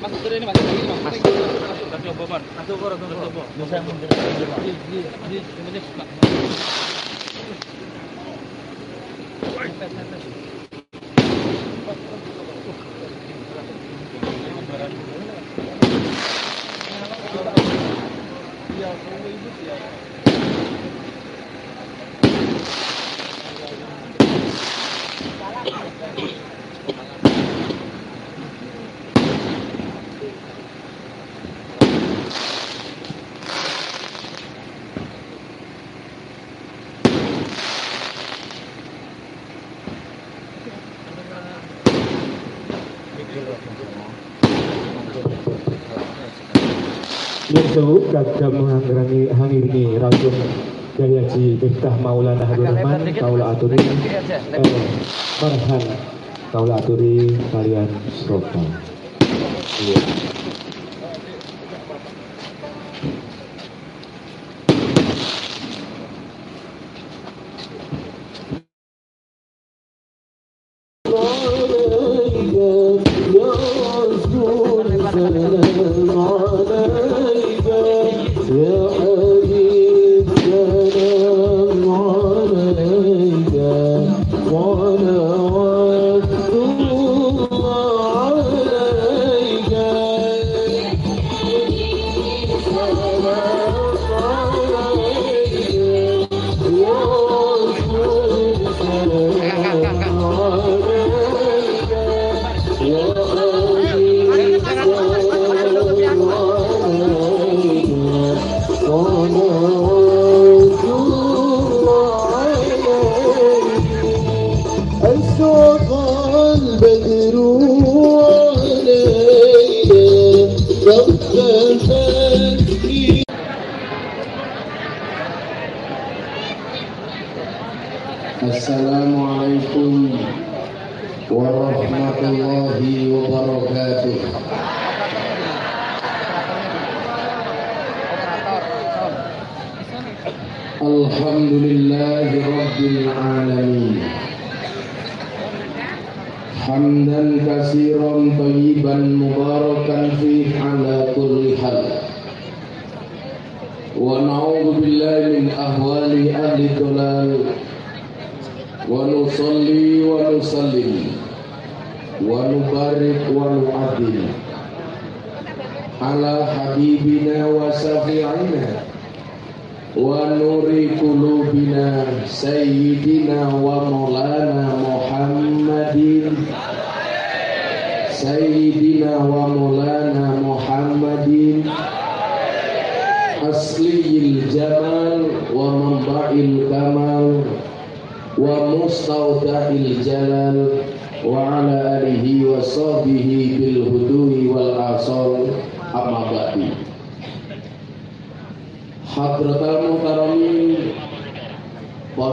Mas betul ini mas, ini mas. Mas. Mas coba man. Mas coba, mas coba. Bisa mundur. Di di di ini Mas. Yaitu gagam menghangirangi hangiringi Rasul Kiai Haji Miftah Maulana Habibur Rahman Kaula Aturi eh, Marhan Kaula Aturi kalian Srofa Iya.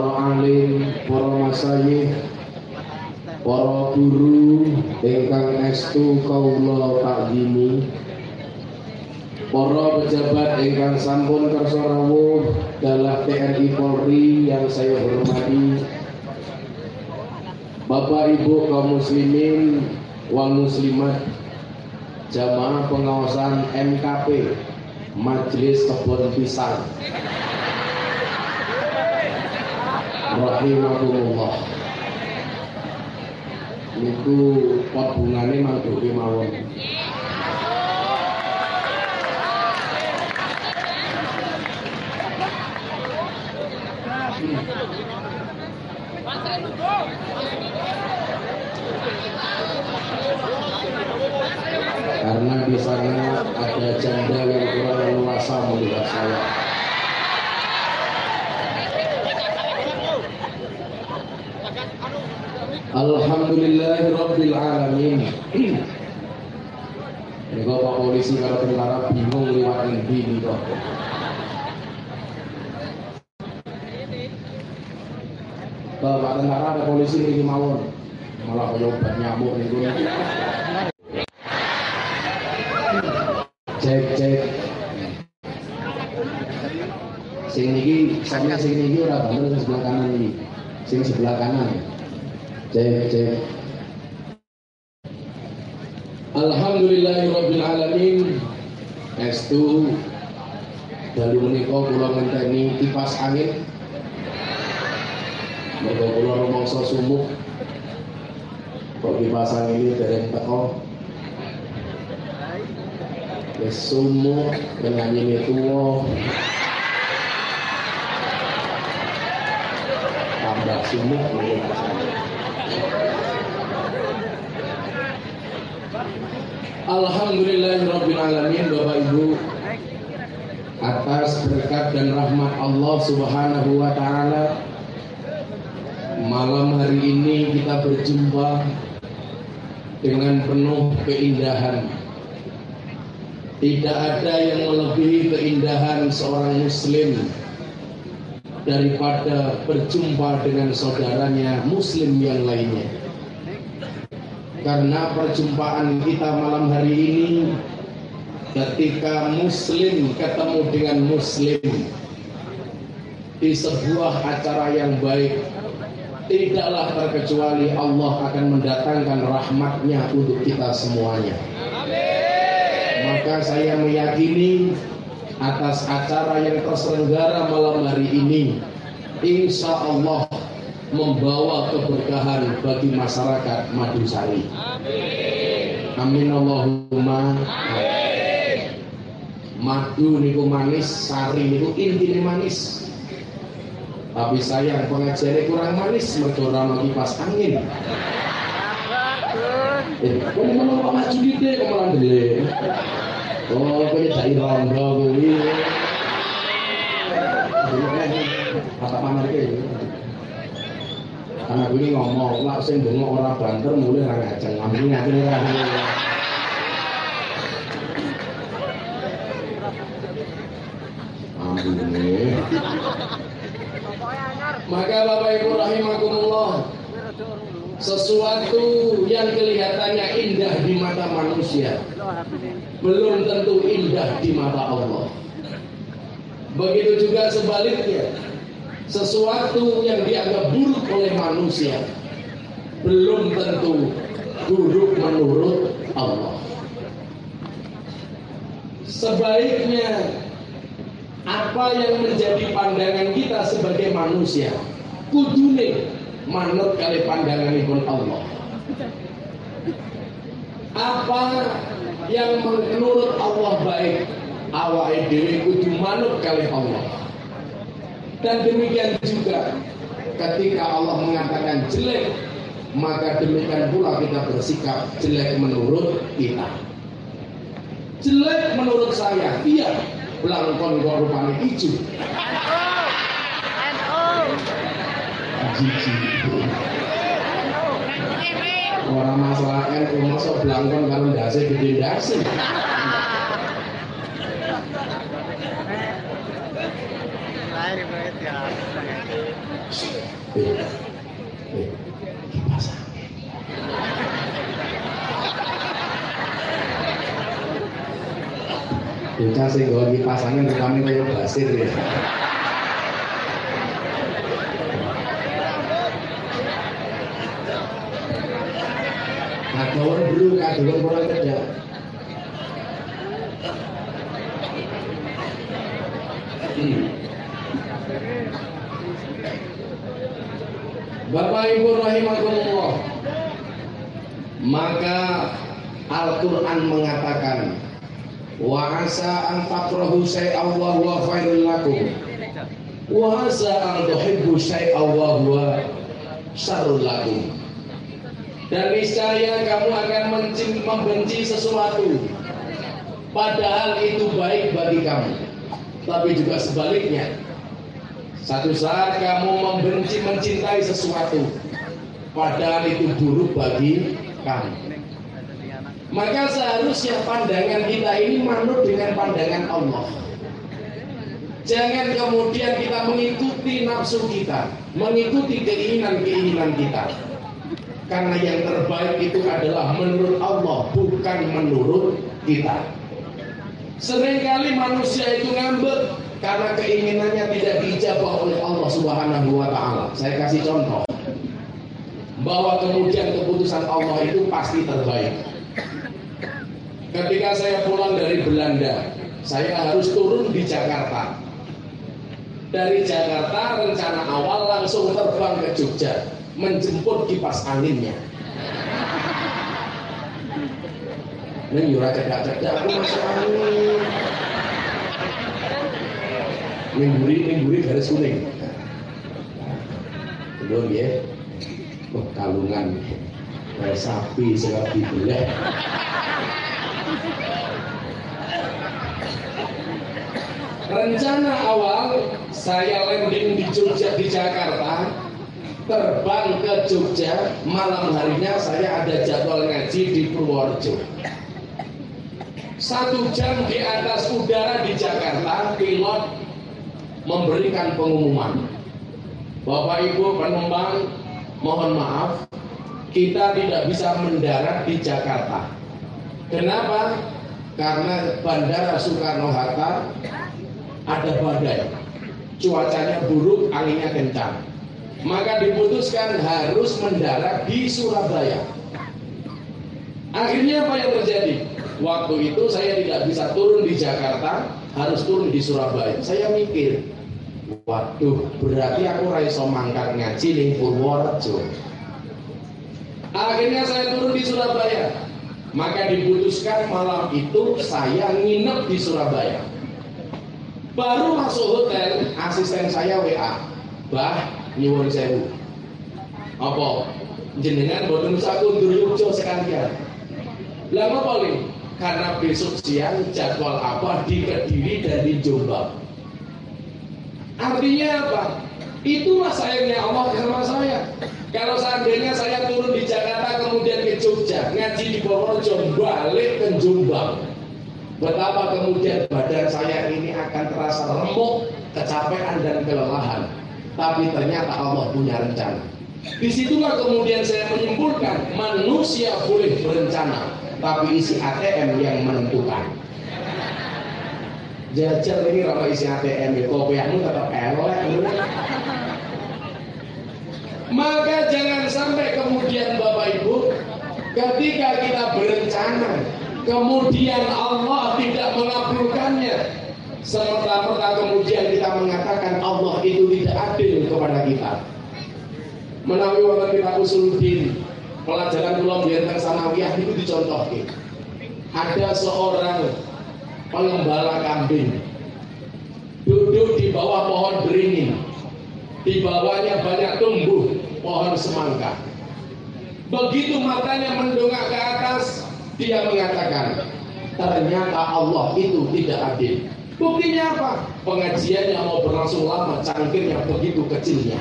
Para alim, para masayih Para guru Ingkang estu kaula takdimi Para pejabat ingkang sampun kersa rawuh dalam TNI Polri yang saya hormati Bapak Ibu kaum muslimin wal muslimat jamaah pengawasan MKP Majelis Kebun Pisang Rahimahumullah Niku pot bungane mangduke mawon karena di sana ada janda yang kurang leluasa melihat saya. Alhamdulillahirabbil alamin. Nego Pak polisi karo tentara bingung liwat endi nika. Ke Pak tentara ada polisi ini mawon. Malah kaya obat nyamuk niku. Cek cek. Sing niki saya sing niki ora banter sing sebelah kanan iki. Sing sebelah kanan. Cek cek. Alhamdulillahirabbil alamin. Estu dalu menika kula ngenteni kipas angin. Mergo kula rumangsa sumuk. Kok kipas angin dereng teko. Wis sumuk penyanyi tuwa. Tambah sumuk mungkin kipas angin. Alhamdulillahirrabbilalamin Bapak Ibu. Atas berkat dan rahmat Allah subhanahu wa ta'ala Malam hari ini kita berjumpa Dengan penuh keindahan. Tidak ada yang melebihi keindahan seorang muslim Daripada berjumpa dengan saudaranya muslim yang lainnya karena perjumpaan kita malam hari ini ketika muslim ketemu dengan muslim di sebuah acara yang baik tidaklah terkecuali Allah akan mendatangkan rahmatnya untuk kita semuanya. Maka saya meyakini atas acara yang terselenggara malam hari ini insya Allah membawa keberkahan bagi masyarakat Madusari. Amin Allahumma. Amin. Madu niku manis, sari niku inti manis. Tapi sayang pengajarnya kurang manis, mergo ora kipas angin. Eh, kok kok maju gitu kok malah dele. Oh, kok dai rondo kuwi. Kata pamer anak ini ngomong lah sing bengok ora banter mulai ra ngajeng. Amin amin amin maka Bapak Ibu rahimakumullah sesuatu yang kelihatannya indah di mata manusia belum tentu indah di mata Allah. Begitu juga sebaliknya sesuatu yang dianggap buruk oleh manusia belum tentu buruk menurut Allah. Sebaiknya apa yang menjadi pandangan kita sebagai manusia kudune manut kali pandangan pun Allah. Apa yang menurut Allah baik awal dhewe kudu manut kali Allah. Dan demikian juga ketika Allah mengatakan jelek, maka demikian pula kita bersikap jelek menurut kita. Jelek menurut saya, iya, belangkon kok rupanya hijau. Orang masalah NU masa belangkon kalau dasi gede dasi. Bocah sing gawe kipas angin basir ya. Kadawan bro, kurang kerja. Hmm. Bapak Ibu rahimakumullah. Maka Al-Qur'an mengatakan wa asa an takrahu syai'an wa khairul lakum. Wa asa an tuhibbu syai'an wa syarrul dan niscaya kamu akan membenci sesuatu. Padahal itu baik bagi kamu. Tapi juga sebaliknya satu saat kamu membenci mencintai sesuatu padahal itu buruk bagi kamu maka seharusnya pandangan kita ini manut dengan pandangan Allah. Jangan kemudian kita mengikuti nafsu kita, mengikuti keinginan-keinginan kita. Karena yang terbaik itu adalah menurut Allah, bukan menurut kita. Seringkali manusia itu ngambek karena keinginannya tidak dijawab oleh Allah Subhanahu wa taala. Saya kasih contoh. Bahwa kemudian keputusan Allah itu pasti terbaik ketika saya pulang dari Belanda, saya harus turun di Jakarta. Dari Jakarta rencana awal langsung terbang ke Jogja menjemput kipas anginnya. Neng yura cedak-cedak aku masuk angin. Mingguri, mingguri garis kuning. Belum ya, oh, kalungan kayak sapi segala dibelah. Rencana awal saya landing di Jogja di Jakarta, terbang ke Jogja, malam harinya saya ada jadwal ngaji di Purworejo. Satu jam di atas udara di Jakarta, pilot memberikan pengumuman. Bapak Ibu penumpang, mohon maaf, kita tidak bisa mendarat di Jakarta. Kenapa? Karena Bandara Soekarno-Hatta ada badai. Cuacanya buruk, anginnya kencang. Maka diputuskan harus mendarat di Surabaya. Akhirnya apa yang terjadi? Waktu itu saya tidak bisa turun di Jakarta, harus turun di Surabaya. Saya mikir, waduh, berarti aku raiso mangkat ngaji ning Purworejo. Akhirnya saya turun di Surabaya. Maka diputuskan malam itu saya nginep di Surabaya. Baru masuk hotel, asisten saya WA. Bah, nyuwun sewu. Apa? Jenengan boten usah kundur sekalian. Lah apa nih? Karena besok siang jadwal apa di Kediri dan di Jombang. Artinya apa? Itulah sayangnya Allah sama saya. Kalau seandainya saya turun di Jakarta kemudian ke Jogja, ngaji di Purworejo, balik ke Jombang, Betapa kemudian badan saya ini akan terasa remuk, kecapean dan kelelahan. Tapi ternyata Allah punya rencana. Di situlah kemudian saya menyimpulkan manusia boleh berencana, tapi isi ATM yang menentukan. Jajar ini kalau isi ATM, ya. Kopiahmu tetap elek. Maka jangan sampai kemudian Bapak Ibu, ketika kita berencana, kemudian Allah tidak mengabulkannya serta-merta kemudian kita mengatakan Allah itu tidak adil kepada kita. Menawi wonten kita usuluddin pelajaran kula biyen sanawiyah itu dicontohkan ada seorang pengembala kambing duduk di bawah pohon beringin di bawahnya banyak tumbuh pohon semangka begitu matanya mendongak ke atas dia mengatakan, ternyata Allah itu tidak adil. Buktinya apa? Pengajiannya mau berlangsung lama, cangkirnya begitu kecilnya.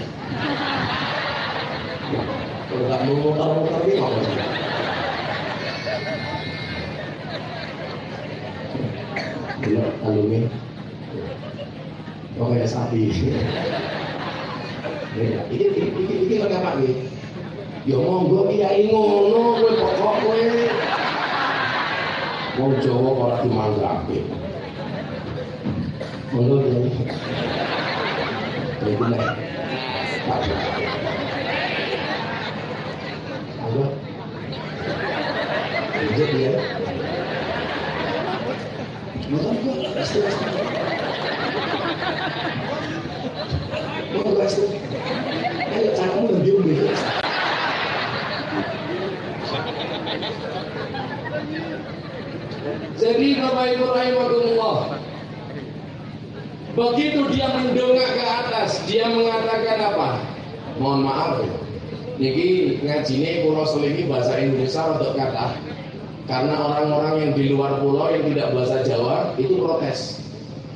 Kalungnya. Oh kayak sapi. Ini, ini, ini, ini apa nih? Ya monggo kiai ngono kowe pokok kowe. Wong Jawa ora dimanggake. Monggo kiai. Iki nek. Monggo. Lanjut ya. Monggo Jadi Bapak Ibu rahimahullah Begitu dia mendongak ke atas Dia mengatakan apa? Mohon maaf Niki ngajine pulau selingi bahasa Indonesia untuk kata Karena orang-orang yang di luar pulau yang tidak bahasa Jawa Itu protes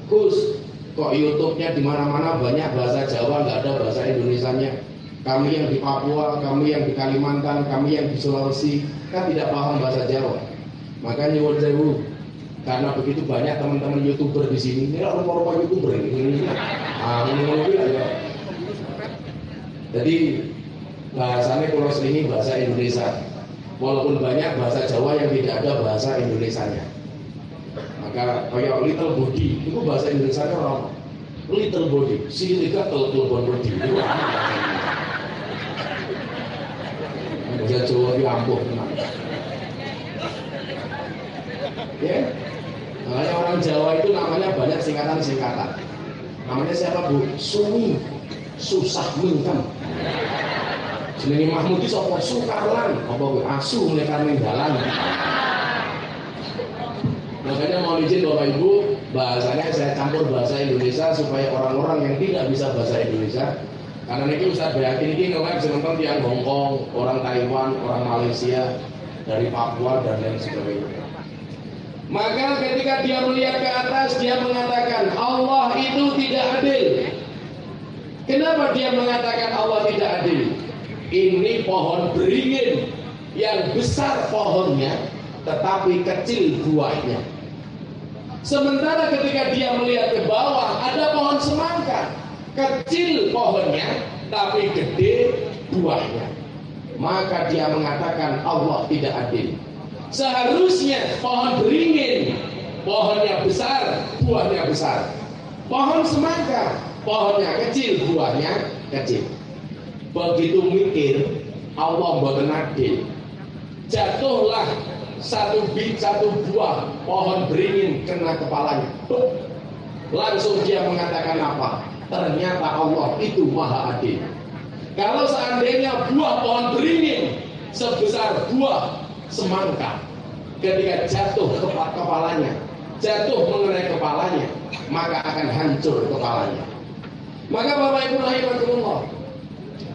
Gus, kok YouTube-nya di mana-mana banyak bahasa Jawa, nggak ada bahasa Indonesianya. Kami yang di Papua, kami yang di Kalimantan, kami yang di Sulawesi, kan tidak paham bahasa Jawa. Maka nyuwun sewu, karena begitu banyak teman-teman youtuber di sini, ini rupa-rupa youtuber ini. Ah, ya. Jadi bahasanya Pulau Selingi bahasa Indonesia. Walaupun banyak bahasa Jawa yang tidak ada bahasa Indonesianya. Maka kayak little body itu bahasa Indonesia orang little body, si liga little body itu bahasa Jawa di ampuh. Ya. Makanya orang Jawa itu namanya banyak singkatan-singkatan. Namanya siapa Bu? Sumi. Susah mingkem. Jenenge Mahmud itu sapa? Sukarlan. Apa kuwi? Asu mulai karena dalan. Makanya mau izin Bapak Ibu, bahasanya saya campur bahasa Indonesia supaya orang-orang yang tidak bisa bahasa Indonesia karena ini Ustaz Bayaki ini ngeliat sementara yang Hongkong, orang Taiwan, orang Malaysia, dari Papua dan lain sebagainya. Maka ketika dia melihat ke atas, dia mengatakan Allah itu tidak adil. Kenapa dia mengatakan Allah tidak adil? Ini pohon beringin yang besar pohonnya, tetapi kecil buahnya. Sementara ketika dia melihat ke bawah, ada pohon semangka, kecil pohonnya, tapi gede buahnya. Maka dia mengatakan Allah tidak adil. Seharusnya pohon beringin, pohonnya besar, buahnya besar. Pohon semangka, pohonnya kecil, buahnya kecil. Begitu mikir, Allah buatan adil. Jatuhlah satu bit satu buah pohon beringin kena kepalanya. Tuh. Langsung dia mengatakan apa? Ternyata Allah itu maha adil. Kalau seandainya buah pohon beringin sebesar buah semangka ketika jatuh ke kepalanya jatuh mengenai kepalanya maka akan hancur kepalanya maka Bapak Ibu rahimahullah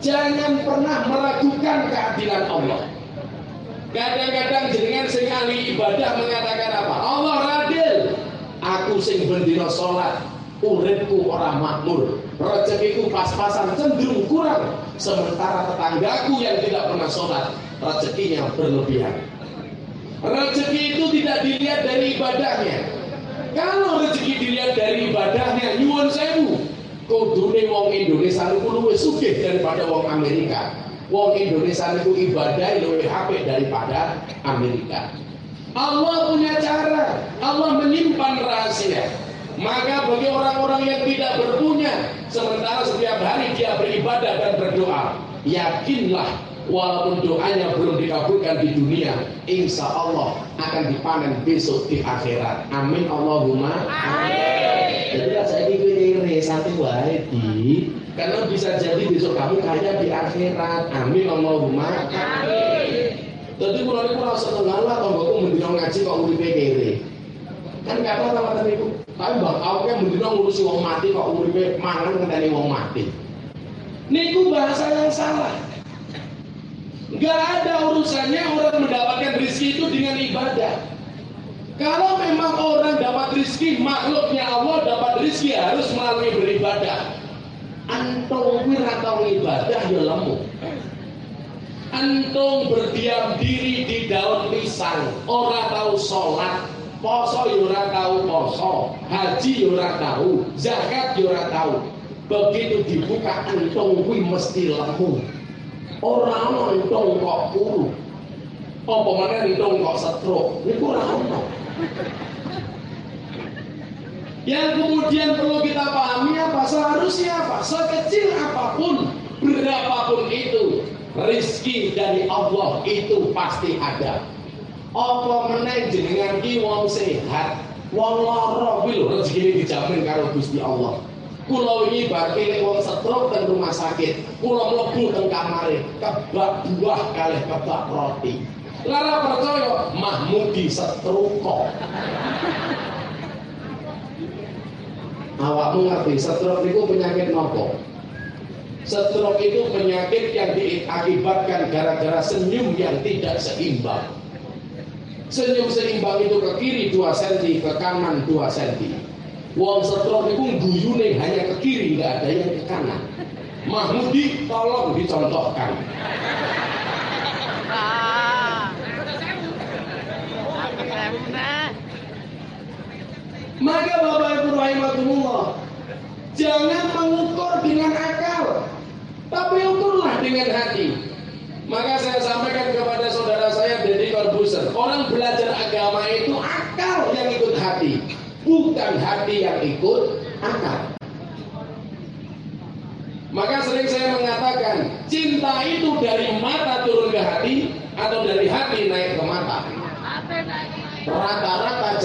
jangan pernah meragukan keadilan Allah kadang-kadang jenengan sing ahli ibadah mengatakan apa Allah radil aku sing bendino sholat uripku orang makmur rezekiku pas-pasan cenderung kurang sementara tetanggaku yang tidak pernah sholat rezekinya berlebihan. Rezeki itu tidak dilihat dari ibadahnya. Kalau rezeki dilihat dari ibadahnya, nyuwun sewu. Kudune wong Indonesia itu luwih sugih daripada wong Amerika. Wong Indonesia itu ibadah lebih apik daripada Amerika. Allah punya cara. Allah menyimpan rahasia. Maka bagi orang-orang yang tidak berpunya, sementara setiap hari dia beribadah dan berdoa, yakinlah walaupun doanya belum dikabulkan di dunia insya Allah akan dipanen besok di akhirat amin Allahumma amin jadi saya ini kiri satu di. Karena bisa jadi besok kamu kaya di akhirat. Amin Allahumma. Amin. Jadi kalau ini kalau setengah lah kalau aku mendino ngaji kok uripe kiri kan gak apa apa itu tapi bang aku kan mendino ngurusi wong mati kok uripe mangan ngenteni wong mati. Niku bahasa yang salah. Gak ada urusannya orang mendapatkan rezeki itu dengan ibadah. Kalau memang orang dapat rezeki, makhluknya Allah dapat rezeki harus melalui beribadah. Antung tahu ibadah ya lemu. Antung berdiam diri di daun pisang, orang tahu sholat, poso ya ora tahu poso, haji ya ora tahu, zakat ya ora tahu. Begitu dibuka antung mesti lemu. Orang entong kok puru. Apa mana entong kok setruk. Ini kurang. Yang kemudian perlu kita pahami apa? Seharusnya apa? Sekecil apa pun, berapapun itu, rizki dari Allah itu pasti ada. Apa meneh jenengan ki wong sehat, wong lara kuwi lho rezeki dijamin karo Gusti Allah. Kulo ini bagi wong stroke dan rumah sakit. Kulo mlebu teng kamare, kebak buah kali kebak roti. Lara percaya Mahmudi stroke kok. Awakmu ngerti stroke itu penyakit nopo? Stroke itu penyakit yang diakibatkan gara-gara senyum yang tidak seimbang. Senyum seimbang itu ke kiri 2 cm, ke kanan 2 cm. Wong stroke itu guyune hanya ke kiri, nggak ada yang ke kanan. Mahmudi tolong dicontohkan. Maka Bapak Ibu Jangan mengukur dengan akal Tapi ukurlah dengan hati. Maka saya sampaikan kepada saudara saya Deddy Corbuzier Orang belajar agama itu akal yang ikut hati Bukan hati yang ikut akal. Maka sering saya mengatakan Cinta itu dari mata turun ke hati Atau dari hati naik ke mata Rata-rata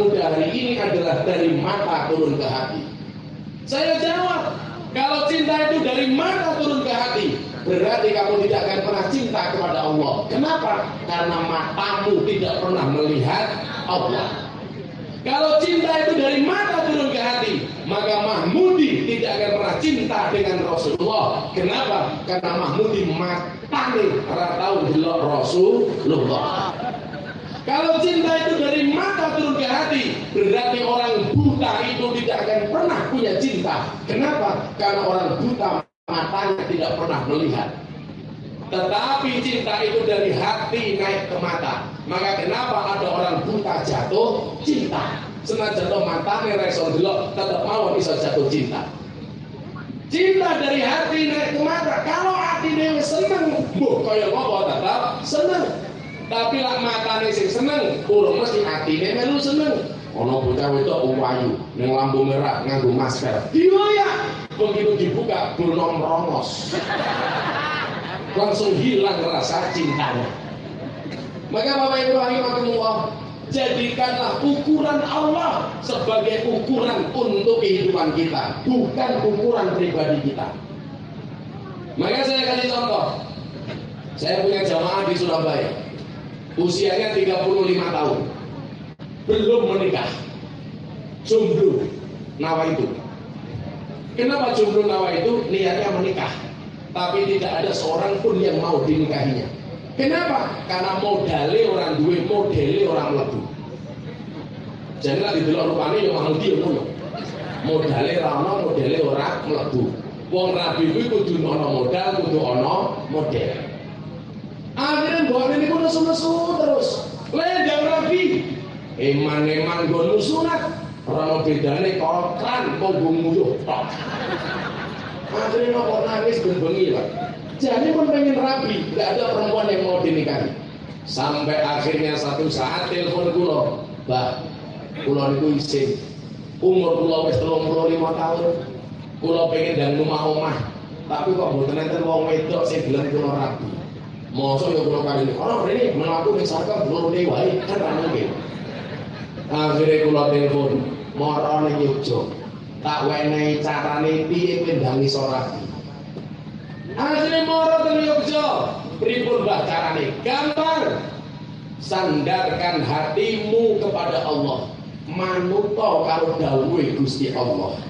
muda hari ini adalah dari mata turun ke hati. Saya jawab, kalau cinta itu dari mata turun ke hati, berarti kamu tidak akan pernah cinta kepada Allah. Kenapa? Karena matamu tidak pernah melihat Allah. Kalau cinta itu dari mata turun ke hati, maka Mahmudi tidak akan pernah cinta dengan Rasulullah. Kenapa? Karena Mahmudi matane delok Rasulullah. Kalau cinta itu dari mata turun ke hati, berarti orang buta itu tidak akan pernah punya cinta. Kenapa? Karena orang buta matanya tidak pernah melihat. Tetapi cinta itu dari hati naik ke mata. Maka kenapa ada orang buta jatuh cinta? Senajan jatuh mata dulu tetap mau bisa jatuh cinta. Cinta dari hati naik ke mata. Kalau hati dewi seneng, bu kaya apa tetap seneng. Tapi lah mata nih sing seneng, urung mesti hati nih melu seneng. Ono bocah itu uwayu, neng lampu merah nganggo masker. Ya, begitu dibuka belum rongos langsung hilang rasa cintanya. Maka Bapak Ibu rahimahumullah, jadikanlah ukuran Allah sebagai ukuran untuk kehidupan kita, bukan ukuran pribadi kita. Maka saya kasih contoh. Saya punya jamaah di Surabaya. Usianya 35 tahun. Belum menikah. Jomblo nawa itu. Kenapa jomblo nawa itu? Niatnya menikah tapi tidak ada seorang pun yang mau dinikahinya. Kenapa? Karena modalnya orang duwe, modalnya orang lebu. Jadi lagi dulu rupanya yang mahal dia ngono. Modalnya rano, modalnya orang melebu. Wong rabi kuwi kudu ana modal, kudu ana model. Akhirnya bawa ini pun nesu-nesu terus. Lendang rabi. Eman-eman gue nusunat. Rano bedane kokran, punggung muyuh tok. Akhirnya nopo nangis bengi pak. Jadi pun pengen rapi nggak ada perempuan yang mau dinikahi. Sampai akhirnya satu saat telepon kulo mbak kulo itu isin. Umur kulo wis telung puluh lima tahun. Kulo pengen dan rumah omah. Tapi kok buatan enten wong wedok sing bilang kulo rapi Masa ya kulo kali ini, orang ini melaku misalkan belum wae kan mungkin. Akhirnya kulo telepon, moro ning Yogyakarta tak wenehi carane piye pendangi sorati akhirnya moro teng Yogyo pripun mbah carane? Gampang sandarkan hatimu kepada Allah. Manuto karo dawuhe Gusti Allah.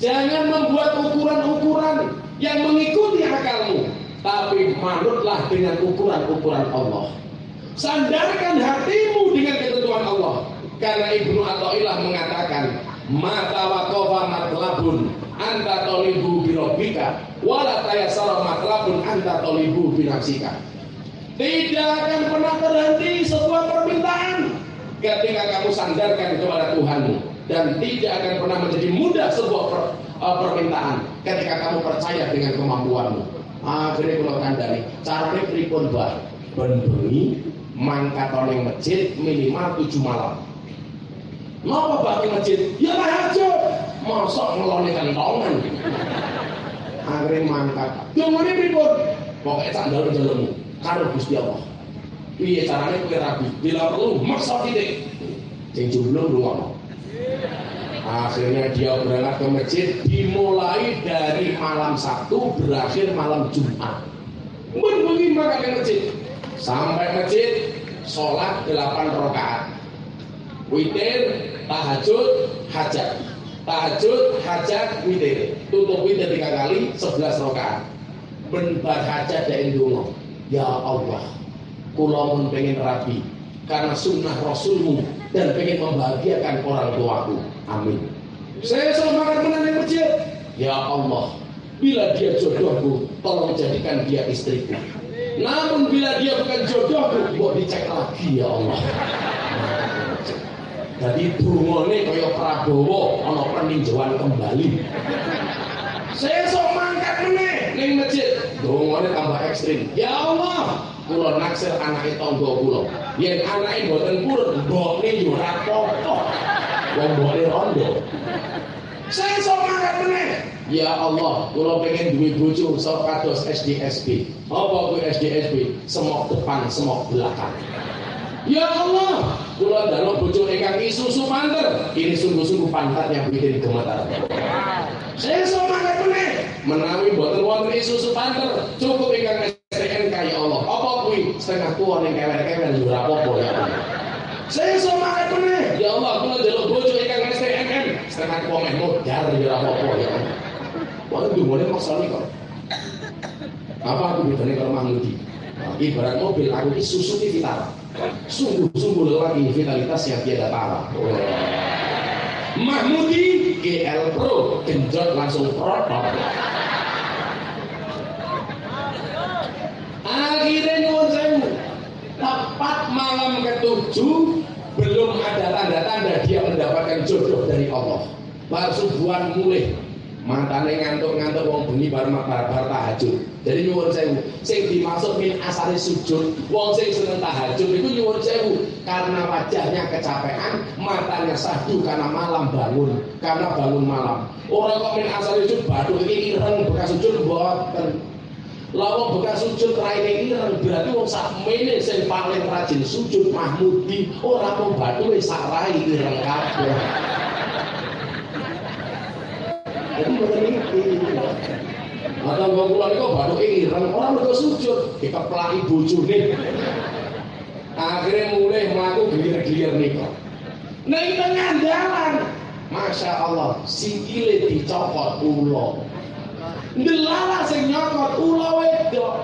Jangan membuat ukuran-ukuran yang mengikuti akalmu tapi manutlah dengan ukuran-ukuran Allah. Sandarkan hatimu dengan ketentuan Allah. Karena Ibnu Athaillah mengatakan mata wakofa matlabun anta tolibu birobika wala tayasara matlabun anta tolibu binafsika tidak akan pernah terhenti sebuah permintaan ketika kamu sandarkan kepada Tuhanmu. Dan tidak akan pernah menjadi mudah sebuah per, uh, permintaan ketika kamu percaya dengan kemampuanmu akhirnya kalau kandani caranya pripun bah ben bengi mangkat masjid minimal tujuh malam Napa bagi masjid? Ya tahajud. Masa ngeloni kentongan. Akhirnya mangkat. Dungane pripun? Pokoke sandal njalemu karo Gusti Allah. Piye carane kowe rabi? Bila perlu maksa titik. Sing jomblo lunga. Akhirnya dia berangkat ke masjid dimulai dari malam Sabtu berakhir malam Jumat. Mangkat ke masjid. Sampai masjid sholat 8 rakaat. Witir tahajud hajat. Tahajud hajat witir. Tutup witir tiga kali sebelas rakaat. Benbar hajat dan ya Allah kula pengen rapi. Karena sunnah rasulmu dan pengen membahagiakan orang tuaku amin saya makan menanam masjid ya Allah bila dia jodohku tolong jadikan dia istriku namun bila dia bukan jodohku buat dicek lagi ya Allah jadi dungane kaya Prabowo ana peninjauan kembali. Sesuk mangkat meneh ning masjid. Dungane tambah ekstrim. Ya Allah, kula naksir anake tangga kula. Yen anake mboten purut, mbokne yo ora apa-apa. Wong mbokne rondo. Sesuk mangkat meneh. Ya Allah, kula pengen duwe bojo sok kados SDSP. Apa kuwi SDSP? Semok depan, semok belakang. Ya Allah, kula dalem bojo ingkang isusu panter ini sungguh-sungguh pantatnya bikin gemetar saya semangat meneh menawi boten wonten isusu panter cukup ingkang STNK ya Allah apa kuwi setengah tua ning kewer-kewer yo ora apa-apa ya saya semangat meneh ya Allah kula njaluk bojo ingkang STNM setengah tua meh modar yo ora apa-apa ya Wah, dungane maksane kok. Apa aku bedane karo Mahmudi? Nah, ibarat mobil aku ini Suzuki Vitara. Sungguh-sungguh lagi vitalitas yang tiada tara. Oh. Mahmudi GL Pro genjot langsung protop. Akhirnya nyuwun sewu. Tepat malam ketujuh belum ada tanda-tanda dia mendapatkan jodoh dari Allah. Bar subuhan mulai matane ngantuk-ngantuk wong bengi bar bar tahajud. Jadi nyuwun sewu, sing dimaksud min asale sujud, wong sing seneng tahajud itu nyuwun sewu karena wajahnya kecapean, matanya sahdu karena malam bangun, karena bangun malam. Orang kok min asale sujud batu iki ireng bekas sujud mboten. Lawa bekas sujud raine ireng berarti wong sak mene sing paling rajin sujud Mahmudi ora mau batu wis sak rai ireng kabeh. Jadi mboten iki. Mata wong kula niku bathuke ireng ora mergo sujud, dikeplaki bojone. Akhirnya mulai melaku gelir-gelir niku. Ning tengah dalan, Masya Allah, sikile dicopot ulo. Ndelala sing nyokot ulo wedok.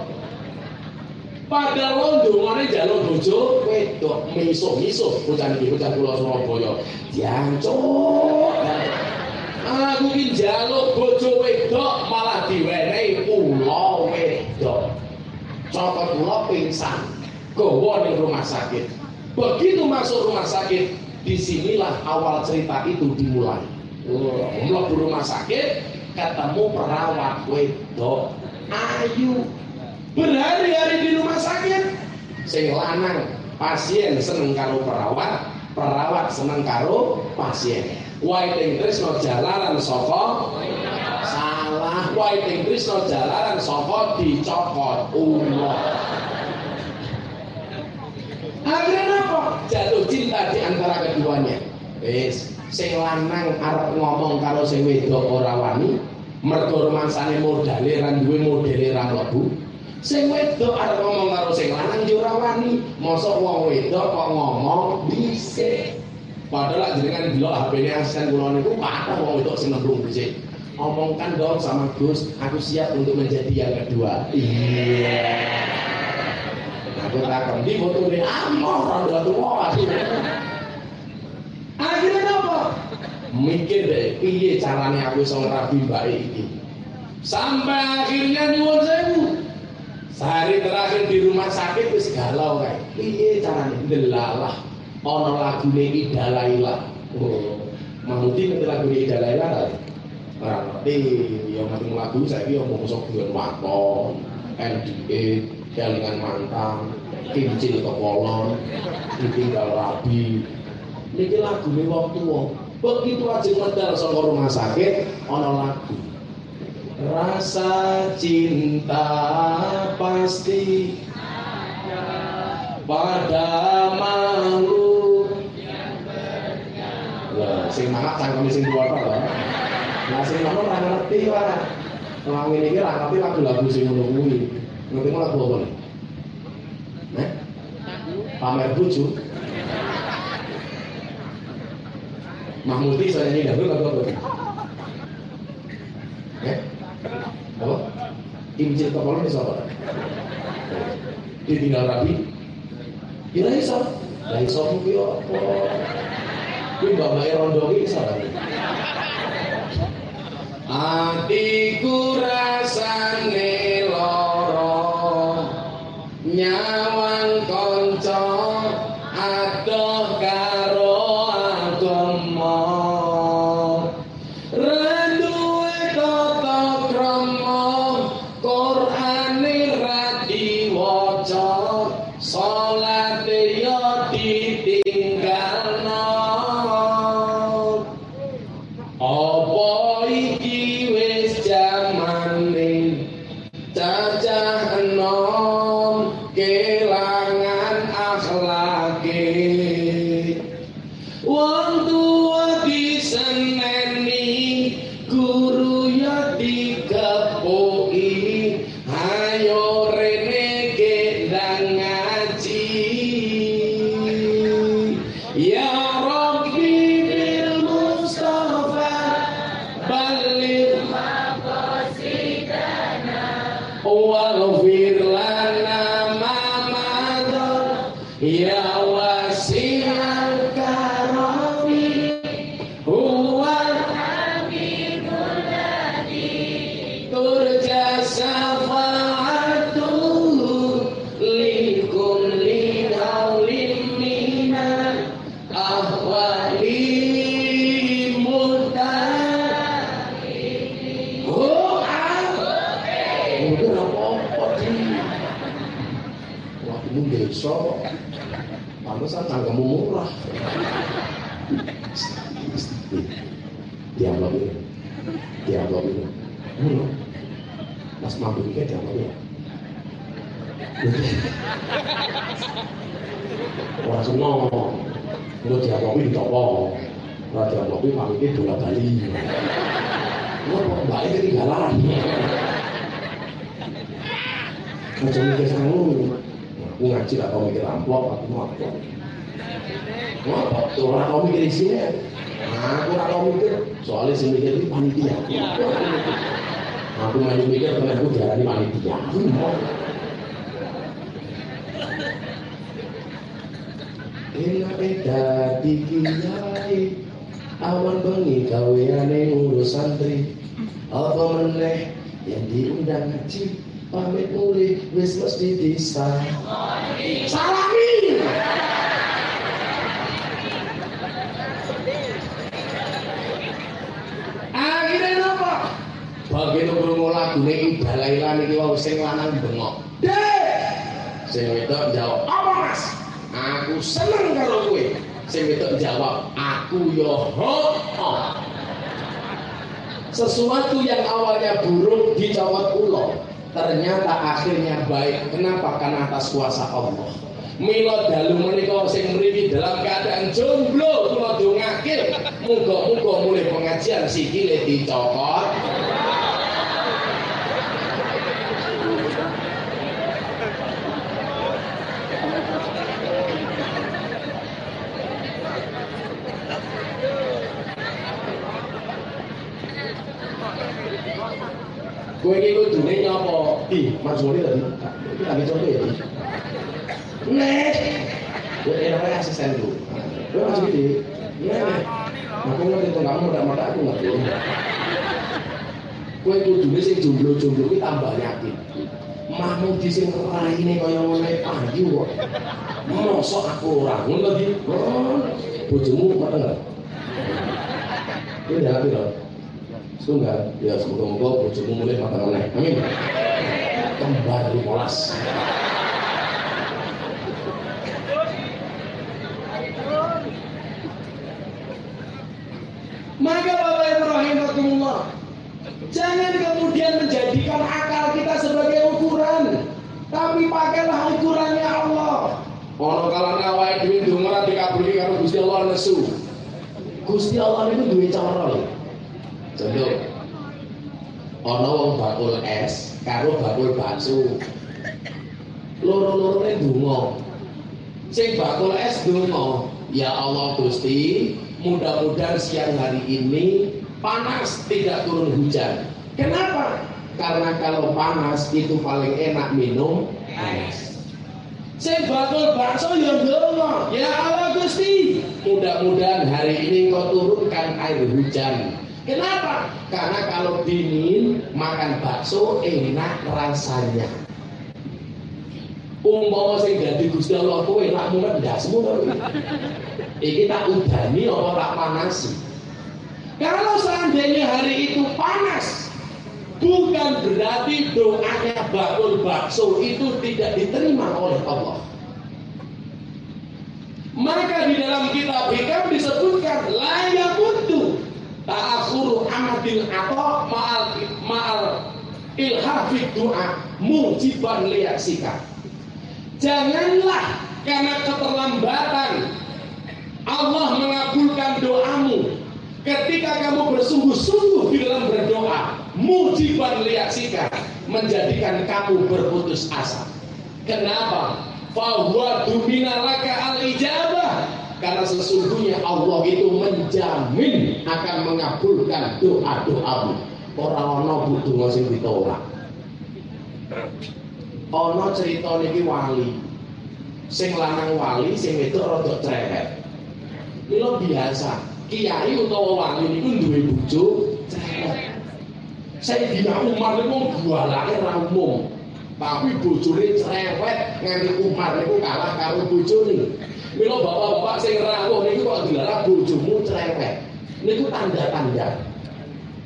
Padahal ndongane jaluk bojo wedok misuh-misuh bocah iki bocah kula Surabaya. Diancuk. Aku ki njaluk bojo wedok malah diwenehi ula wedok. Cokot kula pingsan. Gowo ning rumah sakit. Begitu masuk rumah sakit, di sinilah awal cerita itu dimulai. Mlebu rumah sakit, ketemu perawat wedok ayu. Berhari-hari di rumah sakit, sing lanang pasien seneng karo perawat, perawat seneng karo pasien. Waiting Trisno jalanan saka salah Waiting Trisno jalanan saka dicokot ulo Akhirnya apa? Jatuh cinta di antara keduanya. Wis, sing lanang arep ngomong karo sing wedok ora wani, mergo romansane modale ra duwe modele ra mlebu. Sing wedok arep ngomong karo sing lanang yo ora wani. Mosok wong wedok kok ngomong dhisik. Padahal jenengan delok HP-ne asisten kula niku patah wong wedok sing nemplung dhisik. Omongkan dong sama Gus, aku siap untuk menjadi yang kedua. Iya. Aku takon di foto ini amor ora tuwa Akhirnya apa? Mikir deh, piye carane aku iso ngrabi mbake iki. Sampai akhirnya nyuwun sewu. Sehari terakhir di rumah sakit wis galau kae. Piye carane? Delalah ana lagune Idalailah. Oh, Mahmudi ngerti lagune Idalailah ta? Ora ngerti, ya mati lagu saiki ya mongso bulan waton, NDE, kelingan mantan, kincil kepolon, ditinggal rabi. Niki lagune wong tuwa. Begitu aja medal saka rumah sakit ana lagu. Rasa cinta pasti pada makhluk Lah, sing mangap cangkeme sing dua to lho. Lah sing ngono ora ngerti wae. Wong ngene iki ora ngerti lagu-lagu sing ngono kuwi. Ngerti lagu apa nih? Pamer bojo. Mahmudi saya nyanyi dahulu lagu apa? Eh? Apa? Injil kepala ini siapa? Ditinggal rapi? Ya iso. Lah iso kuwi apa? Kuwi mbak rondo iki iso. Atiku rasane lara nyawang yourself Ora seneng. Lu dialog ini topo. Ora dialog ini pamit bola bali. Lu kok mbak ini ketinggalan. Macam mikir sangu. Aku ngaji lah kau mikir amplop, aku mau amplop. Ngapa? Tuh orang kau mikir isinya. Aku mikir, soalnya sing mikir itu panitia. Aku mikir karena aku diarani panitia. Enak dadi kiai awan bengi gaweane ngurus santri apa meneh yang diundang ngaji pamit mulih wis mesti bisa salami akhirnya apa begitu krungu lagune Ida Laila niki wau sing lanang bengok dek sing wedok jawab apa mas aku seneng karo kowe. Sing wedok jawab aku yo ho sesuatu yang awalnya buruk dicopot ulo ternyata akhirnya baik. Kenapa? Karena atas kuasa Allah. Mila dalu menika sing mriki dalam keadaan jomblo kula dongakil. Muga-muga mulai pengajian sikile dicopot Kowe iki kudune nyapa? Di, Mas Wali tadi. Iki lagi coba ya. Nek. Kowe enak asisten lu. Kowe masih gede. Nek. Aku ngerti tuh kamu udah mata aku ngerti. Kowe kudune sing jomblo-jomblo kuwi tambah yakin. Mahmud di sing raine kaya ngono ayu kok. Mosok aku ora ngono di. Bojomu mateng. Kowe ndak ngerti lho. Sungguh, ya semoga-moga bojomu mulai matang meneh. Amin. Kembar 15. Maka Bapak Ibu rahimahumullah, jangan kemudian menjadikan akal kita sebagai ukuran, tapi pakailah ukurannya Allah. Ono kalane awake dhewe ndonga ora dikabulke karo Gusti Allah nesu. Gusti Allah itu duwe cara Contoh, ono wong bakul es karo bakul bakso. Loro-lorone donga. Sing bakul es donga, ya Allah Gusti, mudah-mudahan siang hari ini panas tidak turun hujan. Kenapa? Karena kalau panas itu paling enak minum es. Sing bakul bakso ya donga, ya Allah Gusti, mudah-mudahan hari ini kau turunkan air hujan. Kenapa? Karena kalau dingin makan bakso enak rasanya. Umpama sing dadi Gusti Allah kowe lak mumet ndasmu to. Iki tak udani apa tak panasi. Kalau seandainya hari itu panas, bukan berarti doanya bakul bakso itu tidak diterima oleh Allah. Maka di dalam kitab hikam disebutkan layak untuk ta'akhuru amadil atau ma'al ma'al ilhafid doa mujiban liyaksika janganlah karena keterlambatan Allah mengabulkan doamu ketika kamu bersungguh-sungguh di dalam berdoa mujiban liyaksika menjadikan kamu berputus asa. Kenapa? Fahuwa duminalaka al-ijabah karena sesungguhnya Allah itu menjamin akan mengabulkan doa-doamu. Ora ana budunga sing ditolak. Ana cerita niki wali. Sing lanang wali, sing wedok rada cerewet. Mila biasa, kiai utawa wali niku duwe bojo cerewet. Sayyidina Umar niku bualake ra umum. Tapi bojone cerewet nganti Umar niku kalah karo bojone. Mila bapak-bapak sing rawuh niku kok dilarang bojomu cerewet. Niku tanda-tanda.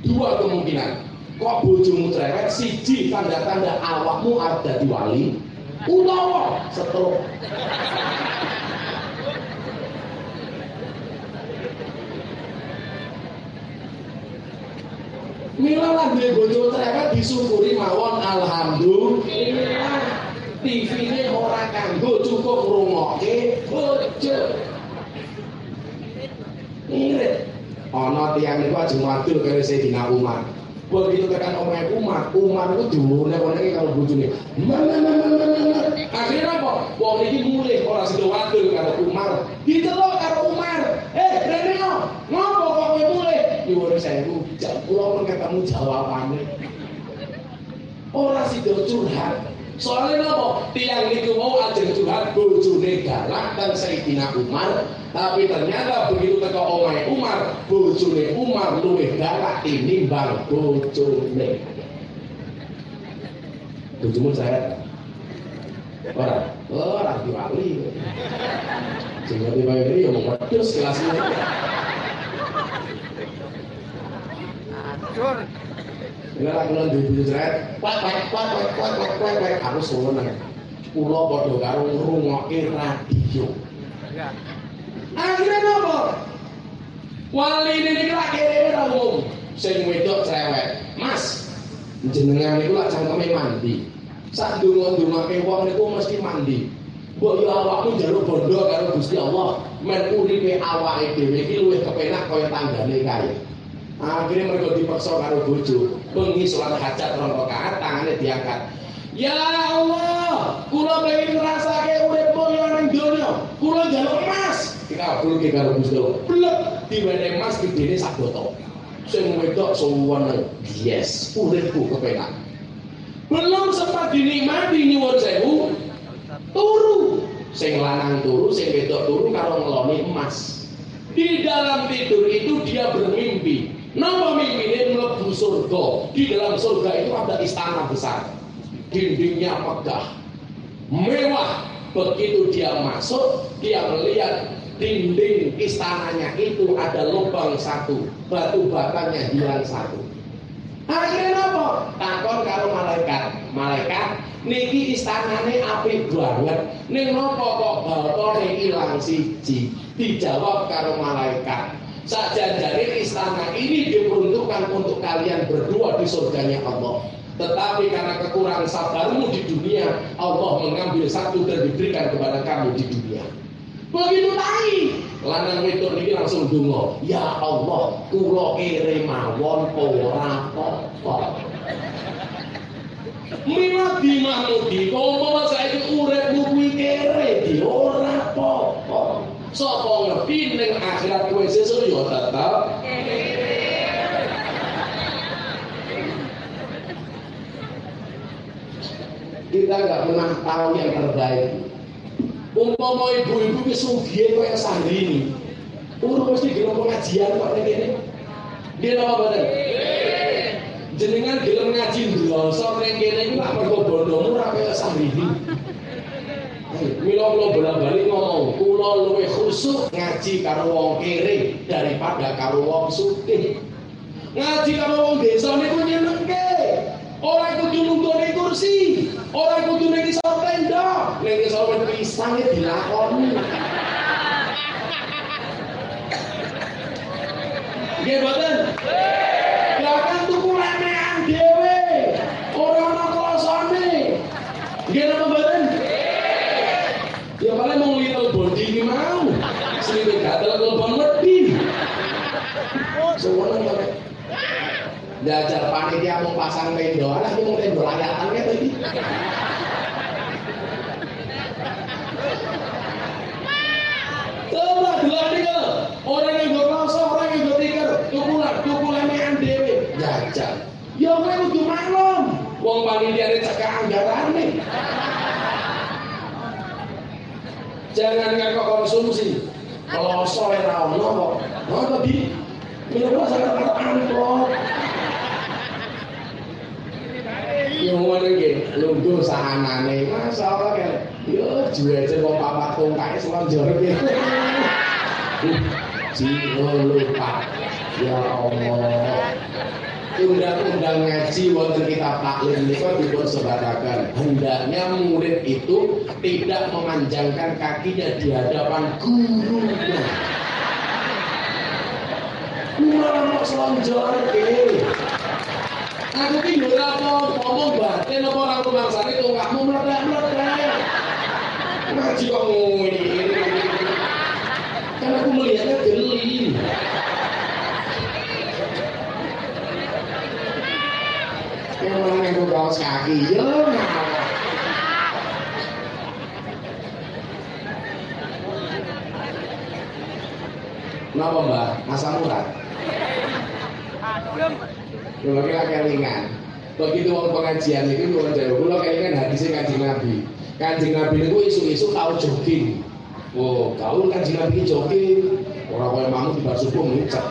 Dua kemungkinan. Kok bojomu cerewet? Siji tanda-tanda awakmu ada di wali. utawa setruk Mila lagi bojo cerewet disyukuri mawon alhamdulillah. TV-ne ora kanggo cukup ngrungokke bojo. Irit. Ana tiyang niku ajeng wadul karo Sayyidina Umar. Begitu tekan omahe Umar, Umar itu diwune wonenge kalau bojone. Akhirnya apa? Wong iki mulih ora sida wadul karo Umar. Dicelok karo Umar. Eh, rene no. Ngopo kok kowe mulih? Nyuwun sewu, jak kula men ketemu jawabane. Ora sida curhat. Soalnya apa? Tiang niku mau ajeng curhat bojone galak dan Sayyidina Umar, tapi ternyata begitu teko omahe Umar, bojone Umar luwih galak tinimbang bojone. Bojomu saya Ora, ora diwali. Sing ngerti bae iki ya mau wedhus kelasnya. Kalau di bujuk seret, kuat kuat kuat kuat kuat kuat kuat kuat harus seneng. Pulau podo karo ngrungokke radio. Ya. Akhirnya apa? Wali ini lagi ini umum. Sing wedok cerewet. Mas, jenengan itu lah cangkeme mandi. Sak donga-dongake wong niku mesti mandi. Mbok yo awakmu njaluk bondo karo Gusti Allah, men uripe awake dhewe iki luwih kepenak kaya tanggane kae. Akhirnya mereka dipaksa karo bojo, bengi sholat hajat rong rakaat, tangannya diangkat. Ya Allah, kula pengen ngrasake urip mulya ning donya. Kula njaluk emas. Dikabulke karo Gusti Allah. Blek diwene emas gedene sak botol. Sing wedok suwene, yes, uripku kepenak. Belum sempat dinikmati nyuwun sewu, turu. Sing lanang turu, sing wedok turu karo ngeloni emas. Di dalam tidur itu dia bermimpi. Nama mimpinya melebu surga. Di dalam surga itu ada istana besar. Dindingnya megah. Mewah. Begitu dia masuk, dia melihat dinding istananya itu ada lubang satu. Batu batanya hilang satu. Akhirnya apa? Takon karo malaikat. Malaikat, niki istanane apik banget. Ning napa kok batone ilang siji? Dijawab karo malaikat. Sajanjane istana ini diperuntukkan untuk kalian berdua di surganya Allah. Tetapi karena kekurangan sabarmu di dunia, Allah mengambil satu dan diberikan kepada kamu di dunia. Begitu tai, lanang wedok ini langsung dungo. Ya Allah, kula kere mawon ora apa-apa. Mila di mahmudi, kau saiki uripmu kuwi kere di ora. Sopo ngerti ning akhirat kue sesu yo ya tetap kita nggak pernah tahu yang terbaik. Umpama ibu-ibu kesugihan kayak sandi ini, urus mesti gelem pengajian kok ini ini. Dia apa badan? Jenengan gelem ngaji dulu, so neng kene mah pak pergo bondomu kayak sandi ini. Mila kula bola-balik ngomong, kula luwih khusuk ngaji karo wong kere daripada karo wong sugih. Ngaji karo wong desa niku nyenengke. Ora kudu nunggone kursi, ora kudu ning isor tenda, ning isor pisange dilakoni. Nggih mboten? Lah kan tuku lemean dhewe. Ora ana krasane. Nggih napa mboten? gagal banget lebih, semuanya kami diajar panitia mau pasang tenda lah ini mau tenda layatannya tadi Coba dilatih kalau orang yang gak rasa orang yang gak tikar tukulan tukulannya andewe jajan. Ya orang itu maklum. Wong panitia ada cekak anggaran nih. Jangan ngaku konsumsi. Kloso ora ono kok. Ono di. Mirwa sangat kata amplop. Yo ngene iki, lungguh sahanane. Masyaallah kan. Yo jujur kok papat tongkae sono jare iki. Ji lupa. Ya Allah. Undang-undang ngaji wonten kitab taklim niku dipun sebatakan hendaknya murid itu tidak memanjangkan kakinya di hadapan gurunya. Malah mau selonjor aku ki ora apa ngomong batin apa ora rumangsane tongkakmu meledak-meledak. Ngaji kok ngene kan aku melihatnya geli yang mana yang kaos kaki ya Kenapa mbak? Masa murah? Kalau kita kelingan Begitu orang pengajian itu Kalau jauh Kalau kelingan hadisnya kajian Nabi. Kajian Nabi itu isu-isu tahu jogging. Oh, kau kajian Nabi jogging. Orang-orang mamu di subuh mengucap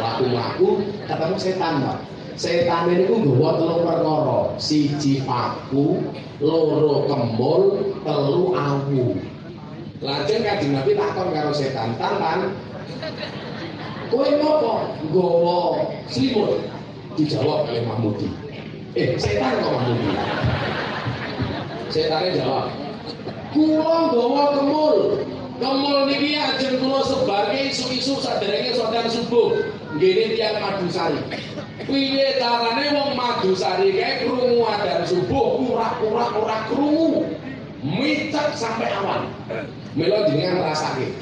Laku-laku Katamu setan mbak setan ini ku nggawa telung perkara. Siji paku loro kemul telu awu. Lajeng kanjeng Nabi takon karo setan tantan kowe ngopo? Nggawa selimut dijawab oleh Mahmudi. Eh setan kok Mahmudi? Setannya jawab kula nggawa kemul kemul niki ajeng kula sebagai isu-isu saderenge sadan subuh ngene tiang madu sari piye carane wong Madusari kae krungu adzan subuh kurang-kurang ora krungu. Micak sampai awan. Melo jenengan rasake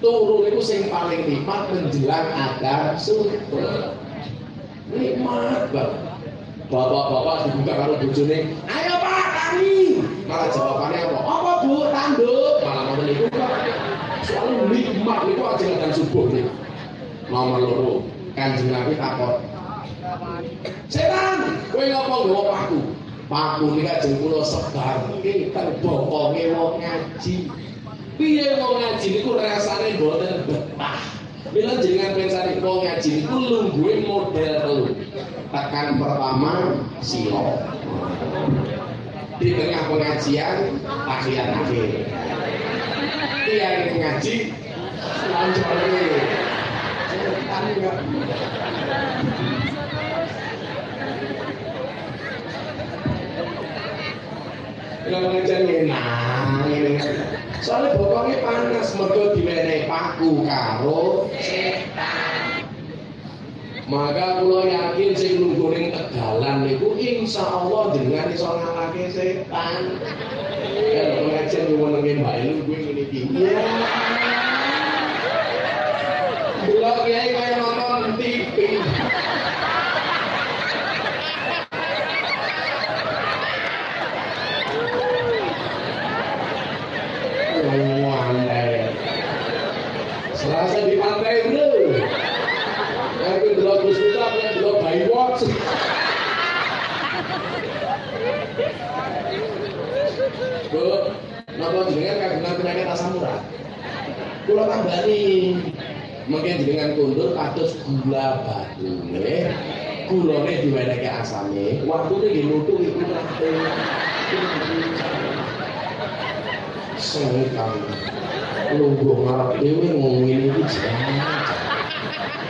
turu niku sing paling nikmat menjelang adzan subuh. Nikmat banget. Bapak-bapak dibuka karo bojone ayo pak kami malah jawabannya apa? Apa bu? Tanduk. Malah ngoten niku. Soalnya nikmat niku aja adzan subuh nih nomor loro kanjeng Nabi takut Setan, kowe ngopo nggawa paku? Paku nika jeng kula sebarke teng bokonge wong ngaji. Piye wong ngaji niku rasane mboten betah. Bila jenengan pensani wong ngaji niku lungguhe model telu. Tekan pertama silo. Di tengah pengajian tahiyat akhir. Tiang ngaji lanjut Kalau ngajar nah ini. Soalnya bokongnya panas, mergo diwenehi paku karo setan. Maka kula yakin sing nunggu ning tegalan niku insyaallah dengan iso ngalahke setan. Kalau pengajian nyuwun nang Mbak Elu kuwi ngene iki. Kula kiai kaya nonton TV. Selasa di pantai bro. Aku delok Gus Miftah. Bu, napa jenengan kagungan penyakit asam urat? Kula tambani. Mungkin jenengan kundur kados gula batu nggih. Gulane diwenehke asame, waktune nggih nutuk iku nate. Sengit kami. Lungguh ngarep dhewe ngomongin iki jangan.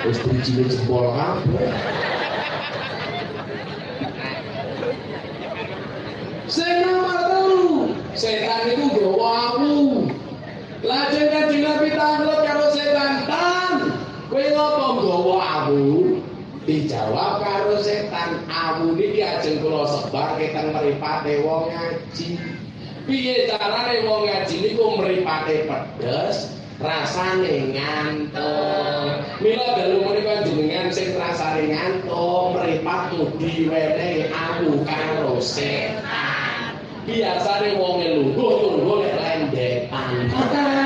Wis dijile jempol kabeh. Dijawab karo setan, "Aku niki ajeng kula sebar keteng mripate wong ngaji." Piye carane wong ngaji niku mripate pedes, rasane ngantuk. Mila dalu menika jenengan sing rasane ngantuk, mripat mudi wenehi aku karo setan. Biasane wong lungguh tunggu lek lendekan.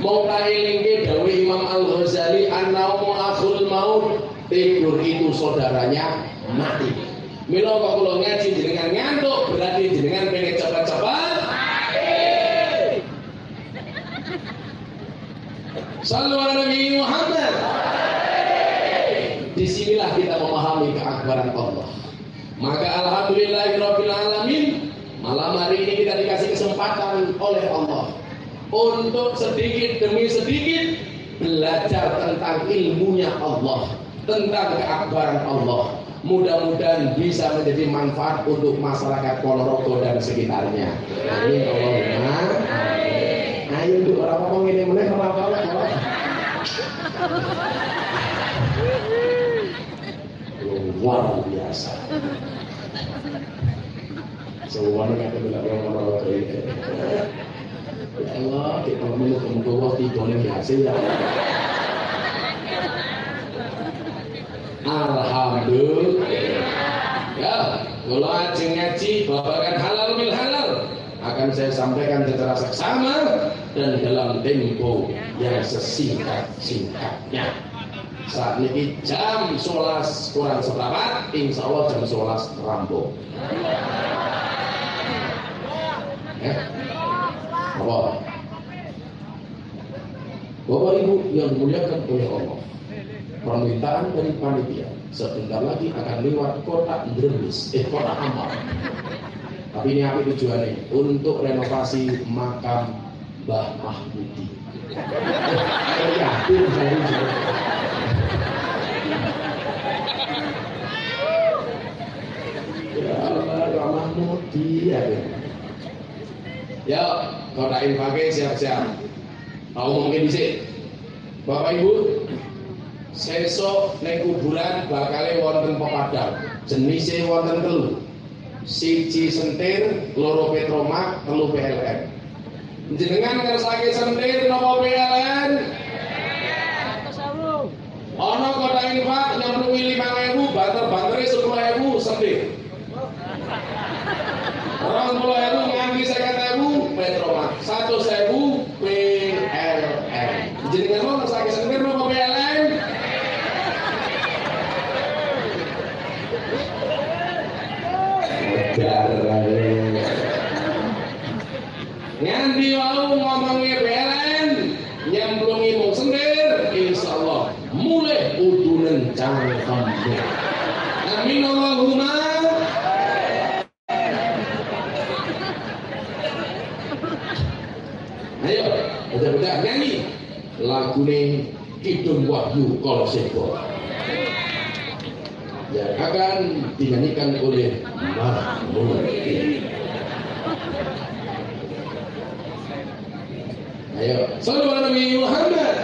Mau kailingke dawuh Imam Al-Ghazali an-naumu akhul maut. Tidur itu saudaranya mati. Mila kok kula ngaji jenengan ngantuk berarti jenengan pengen cepat-cepat Sallu ala Nabi Muhammad. Di sinilah kita memahami keakbaran Allah. Maka alhamdulillahirabbil alamin malam hari ini kita dikasih kesempatan oleh Allah untuk sedikit demi sedikit belajar tentang ilmunya Allah, tentang keakbaran Allah. Mudah-mudahan bisa menjadi manfaat untuk masyarakat Ponorogo dan sekitarnya. Amin Allahumma. Ayo untuk orang ngomong ini mulai orang apa Luar biasa. Semuanya kata bilang orang orang. Ya Allah, kita kemudian waktu itu biasa ya. Alhamdulillah. Ya, kalau ajeng ngaji babakan halal bil halal akan saya sampaikan secara seksama dan dalam tempo yang sesingkat-singkatnya. Saat ini jam 11 kurang seperempat, insya Allah jam 11 rampung. Ya. Apa? Bapak Ibu yang dimuliakan oleh Allah permintaan dari panitia sebentar lagi akan lewat kota Brebes, eh kota Amal. Tapi ini apa tujuannya? Untuk renovasi makam Mbah Mahmudi. Saya Ya Allah, Mbah Mahmudi ya. Ya, Kota pakai siap-siap. Tahu mungkin sih. Bapak Ibu, seso naik kuburan bakale wonten pepadang. Jenise wonten telu. Siji sentir, loro petromak, telu PLN. Jenengan ngersake sentir nopo PLN? Ono kota infak nyemplungi 5000, banter-bantere 10000 sedih. Orang 10000 petromak satu ewu PLN jenengan mau ngersake sentir napa PLN Nganti wau ngomongi belen nyemplungi mung sendir insyaallah mulai udunen cangkemmu. Amin Allahumma. Ayo, budak-budak nyanyi lagune Kidung Wahyu Kolosebo yang akan dinyanyikan oleh Mahmud. Ayo, sallu ala Nabi Muhammad.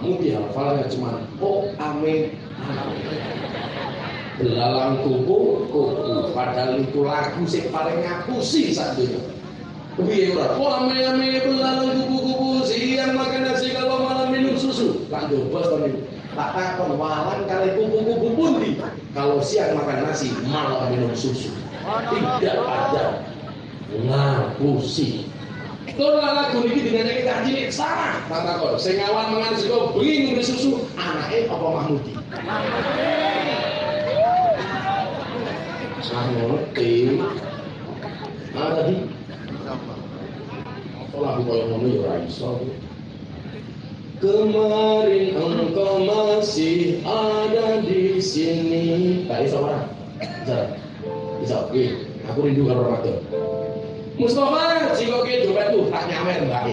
Karena Mahmudi hafalnya cuma oh amin belalang kuku kuku padahal itu lagu sing paling ngapusi saat dunia Piye ora? Kok ame-ame belalang kupu-kupu siang makan nasi kalau malam minum susu. Lanjut bos tadi. Tak takon walang kali kupu-kupu pundi. Kalau siang makan nasi, malam minum susu. Tidak ada ngapusi. Lagu ini dengan kita cilik salah. Tak takon. Sing awan mangan sego bengi ngombe susu, anake apa Mahmudi? Saya ngerti. Nah tadi lagu kaya ngono ya iso. Kemarin engkau masih ada di sini. Tak iso ora? Bisa. Bisa. Oke, aku rindu karo Ramadan. Mustafa, jika ke dompet tuh tak nyawer mbak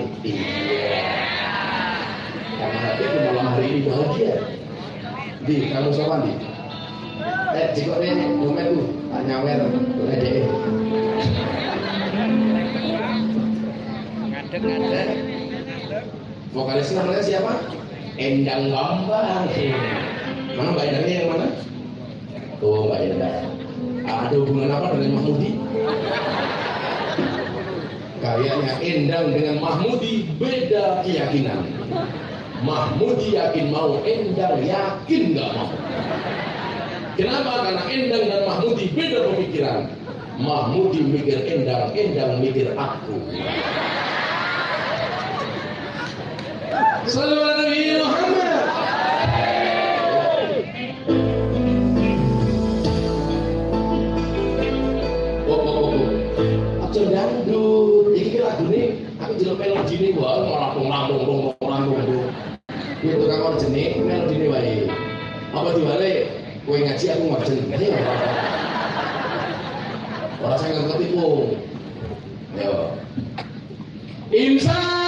Karena hati ke malam hari ini bahagia. Di, kamu Mustafa di. Eh, jika ke dompet tuh tak nyawer, boleh deh. Ngadeg-ngadeg. Vokalis namanya siapa? Endang Gambang. Mana Mbak Endangnya yang mana? Tuh Mbak Endang. Ada hubungan apa dengan Mahmudi? Kayaknya Endang dengan Mahmudi beda keyakinan. Mahmudi yakin mau, Endang yakin nggak mau. Kenapa? Karena Endang dan Mahmudi beda pemikiran. Mahmudi mikir Endang, Endang mikir aku. Ala Nabi Muhammad. Jelek melodine wae malah lampung lampung lampung lampung. Iki tukang kon jeneng melodine wae. Apa diwale kowe ngaji aku ngajen. Ya. Ora saya ngerti ku. Yo. Imsak,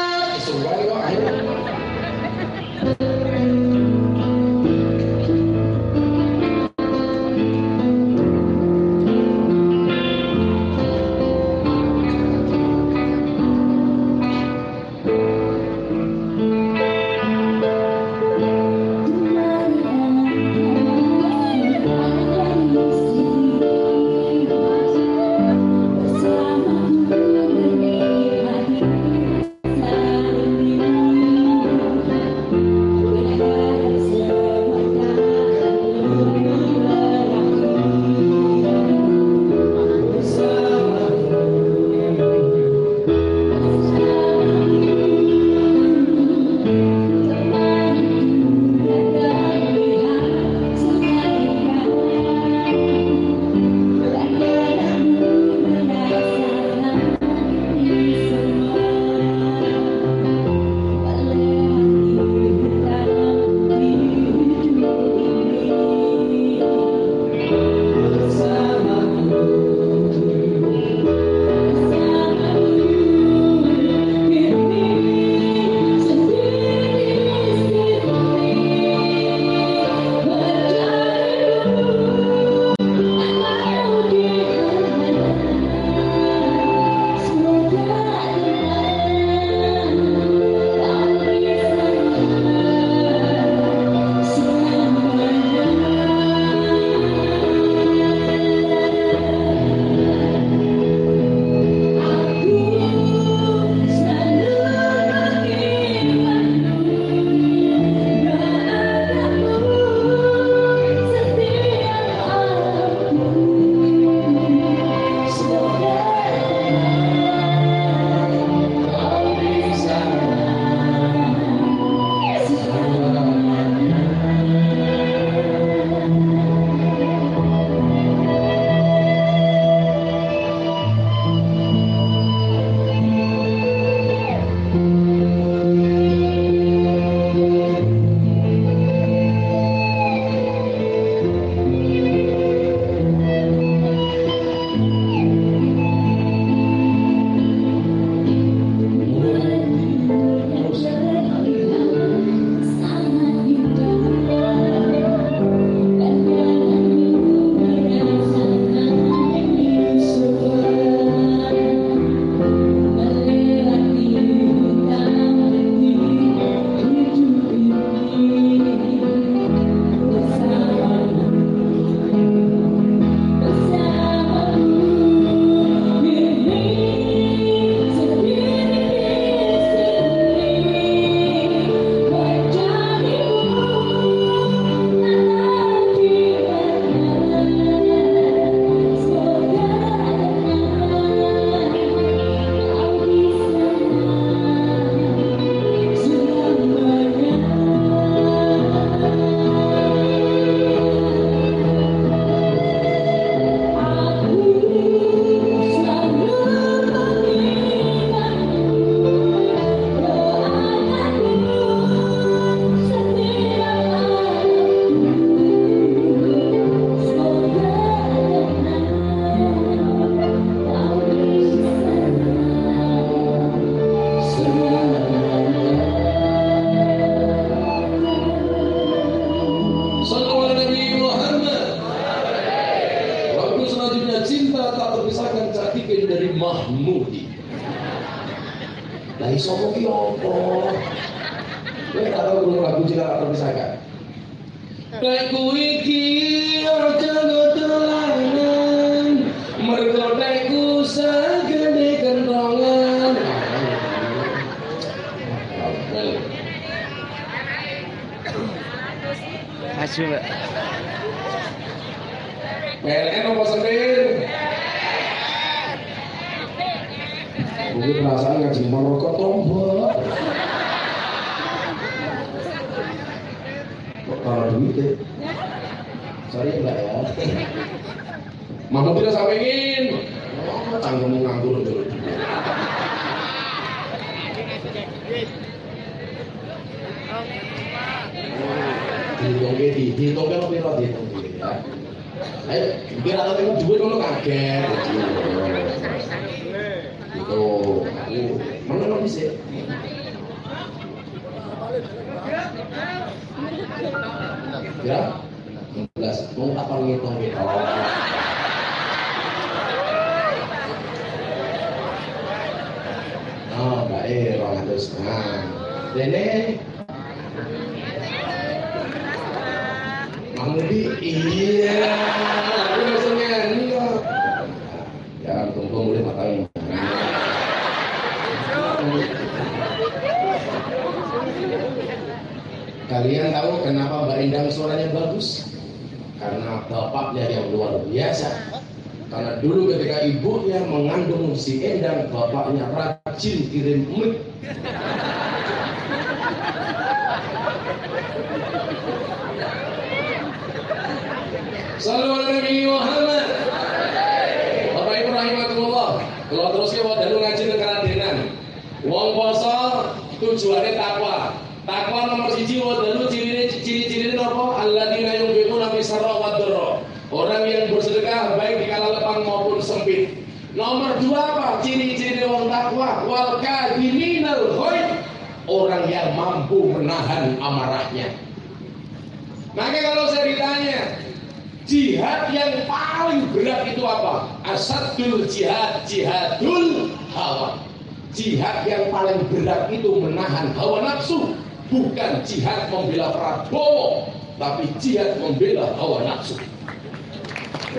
Prabowo, tapi jihad membela hawa nafsu.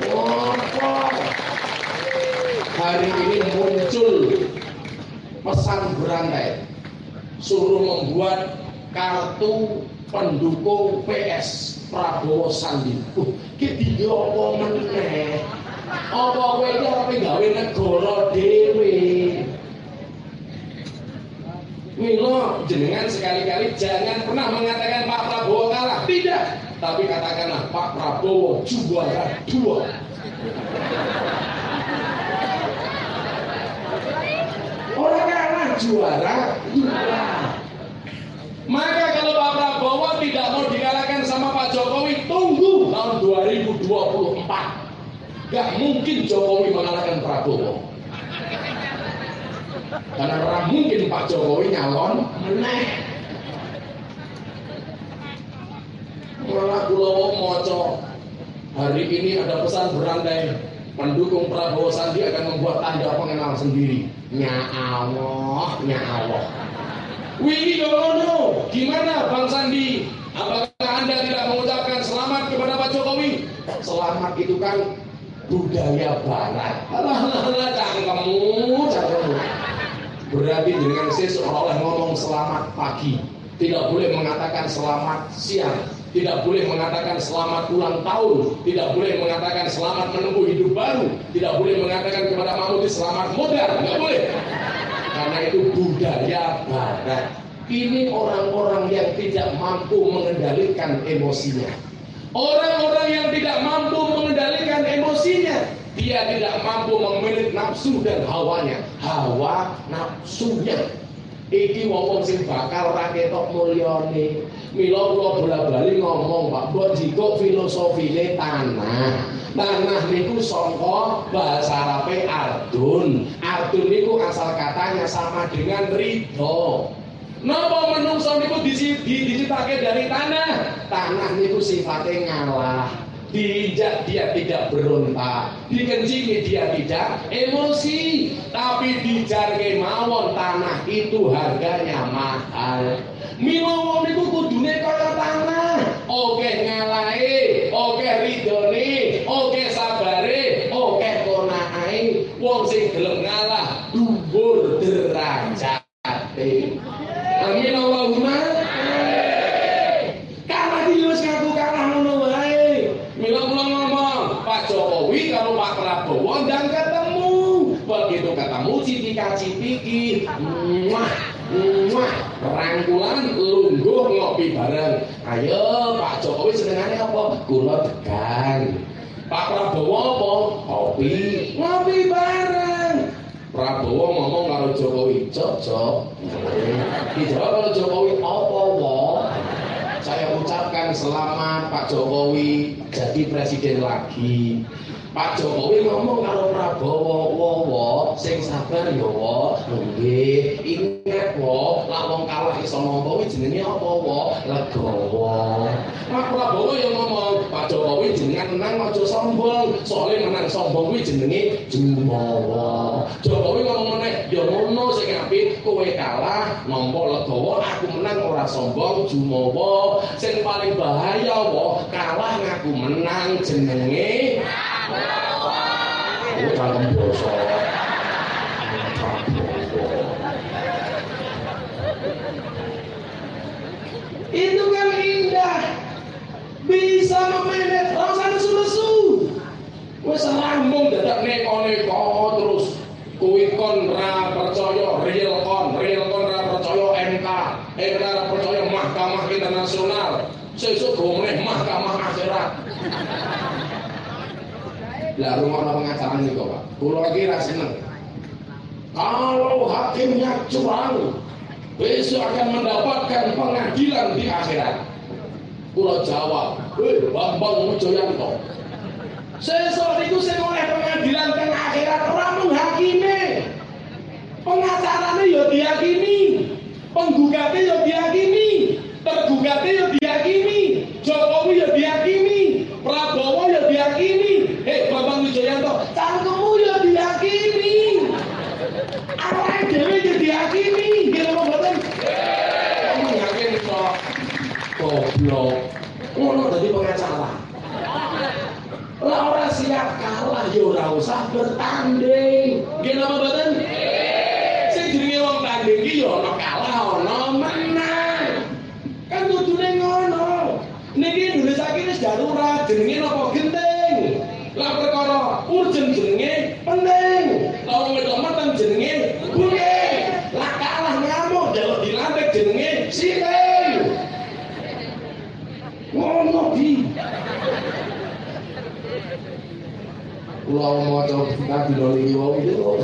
Apa? Hari ini muncul pesan berantai suruh membuat kartu pendukung PS Prabowo Sandi. Uh, ki dhewe apa meneh? Apa kowe arepe gawe negara dhewe? Milo jenengan sekali-kali jangan pernah mengatakan Pak Prabowo kalah. Tidak. Tapi katakanlah Pak Prabowo juara dua. Orang kalah juara dua. Maka kalau Pak Prabowo tidak mau dikalahkan sama Pak Jokowi, tunggu tahun 2024. Gak mungkin Jokowi mengalahkan Prabowo. Karena orang mungkin Pak Jokowi nyalon meneh. Malah Kulowo Moco hari ini ada pesan berandai pendukung Prabowo Sandi akan membuat tanda pengenal sendiri. Nya Allah, nya Allah. Wingi Dolono, gimana Bang Sandi? Apakah Anda tidak mengucapkan selamat kepada Pak Jokowi? Selamat itu kan budaya barat. Alah, alah, alah, cangkemmu, cangkemmu. Berarti dengan saya seolah-olah ngomong selamat pagi. Tidak boleh mengatakan selamat siang. Tidak boleh mengatakan selamat ulang tahun. Tidak boleh mengatakan selamat menempuh hidup baru. Tidak boleh mengatakan kepada Mahmudi selamat modal. Tidak boleh karena itu budaya barat. Ini orang-orang yang tidak mampu mengendalikan emosinya. Orang-orang yang tidak mampu mengendalikan emosinya, dia tidak mampu memiliki nafsu dan hawanya. Hawa nafsunya. Iki wong sing bakal ra ketok mulyane. Mila kula bola-bali ngomong, Pak, mbok jiko filosofine tanah. Tanah niku sangka bahasa Arabe ardun. Ardun niku asal katanya sama dengan ridho. Napa menungso niku diciptake dari tanah? Tanah niku sifatnya ngalah. Diinjak dia tidak berontak, dikencingi dia tidak emosi, tapi dijarke mawon tanah itu harganya mahal. Mila wong niku kudune kaya tanah, oke ngalahi, oke ridone, oke sabare, oke konaae. Wong sing gelem ngalah dhuwur derajate. Amin Allahumma. Kalah iki wis ngaku kalah ngono wae. Mila kula ngomong, Pak Jokowi karo Pak Prabowo ndang ketemu. Begitu cipiki, muah, muah, rangkulan lungguh ngopi bareng. Ayo Pak Jokowi senengane apa? Kula degan. Pak Prabowo apa? Kopi. Ngopi bareng. Prabowo ngomong karo Jokowi, cocok. Dijawab karo Jokowi, apa wong? Saya ucapkan selamat Pak Jokowi jadi presiden lagi. Pak Jokowi ngomong karo Prabowo, wo wo, sing sabar ya wo, nggih. Ingat wo, lak wong kalah iso ngomong kuwi jenenge apa wo? Legowo. Pak Prabowo yang ngomong, Pak Jokowi jenengan menang aja sombong, soalnya menang sombong kuwi jenenge jumawa. Jokowi ngomong meneh, ya ngono sing apik, kowe kalah, nampa legowo, aku menang ora sombong, jumawa. Sing paling bahaya wo, kalah ngaku menang jenenge kalem basa. Itu kan indah. Bisa memanage rasa lesu-lesu. Wis rambung dadak neko-neko terus kuwi kon ra percaya real kon, real kon ra percaya MK, MK ra percaya Mahkamah Internasional. Sesuk go meneh Mahkamah Akhirat. Lah rumah pengacara ini kok Pak. Kulo kira seneng. Kalau hakimnya curang, besok akan mendapatkan pengadilan di akhirat. Kulo jawab, eh Bambang Mujoyanto. Sesuk niku sing oleh pengadilan teng akhirat ora mung hakime. Pengacarane ya diyakini, penggugatnya ya diyakini, tergugatnya ya diyakini, Jokowi ya diyakini, Prabowo ya diyakini, eh Bambang Wijoyanto, cangkemmu ya diyakini, awake dhewe ya diyakini, gitu apa mboten? Kamu yakin kok goblok, ngono dadi pengacara. Lah ora siap kalah ya ora usah bertanding. Gitu apa mboten? Sing jenenge wong tanding iki ya kalah ana menang. Kan kudune ngono. Niki Indonesia iki wis darurat jenenge napa genting. Lah perkara urgen jenenge penting. Lah wong wedok meteng jenenge bunyi. Lah kalah ngamuk jaluk dilantik jenenge siting. Ngono di. Kula maca kitab dinoni wong itu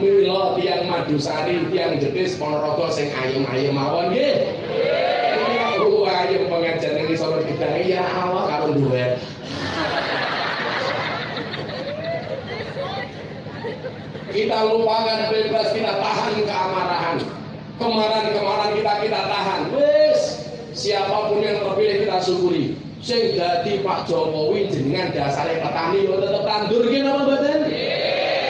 Mila tiang Madusari, tiang Jetis, Ponorogo sing ayem-ayem mawon nggih. Aku ayem pengajian ini sama kita ya Allah karo duwe. Kita lupakan bebas, kita tahan keamarahan. Kemarahan-kemarahan kita kita tahan. Wis, siapa pun yang terpilih kita syukuri. Sing dadi Pak Jokowi jenengan dasare petani yo tetep tandur nggih napa mboten?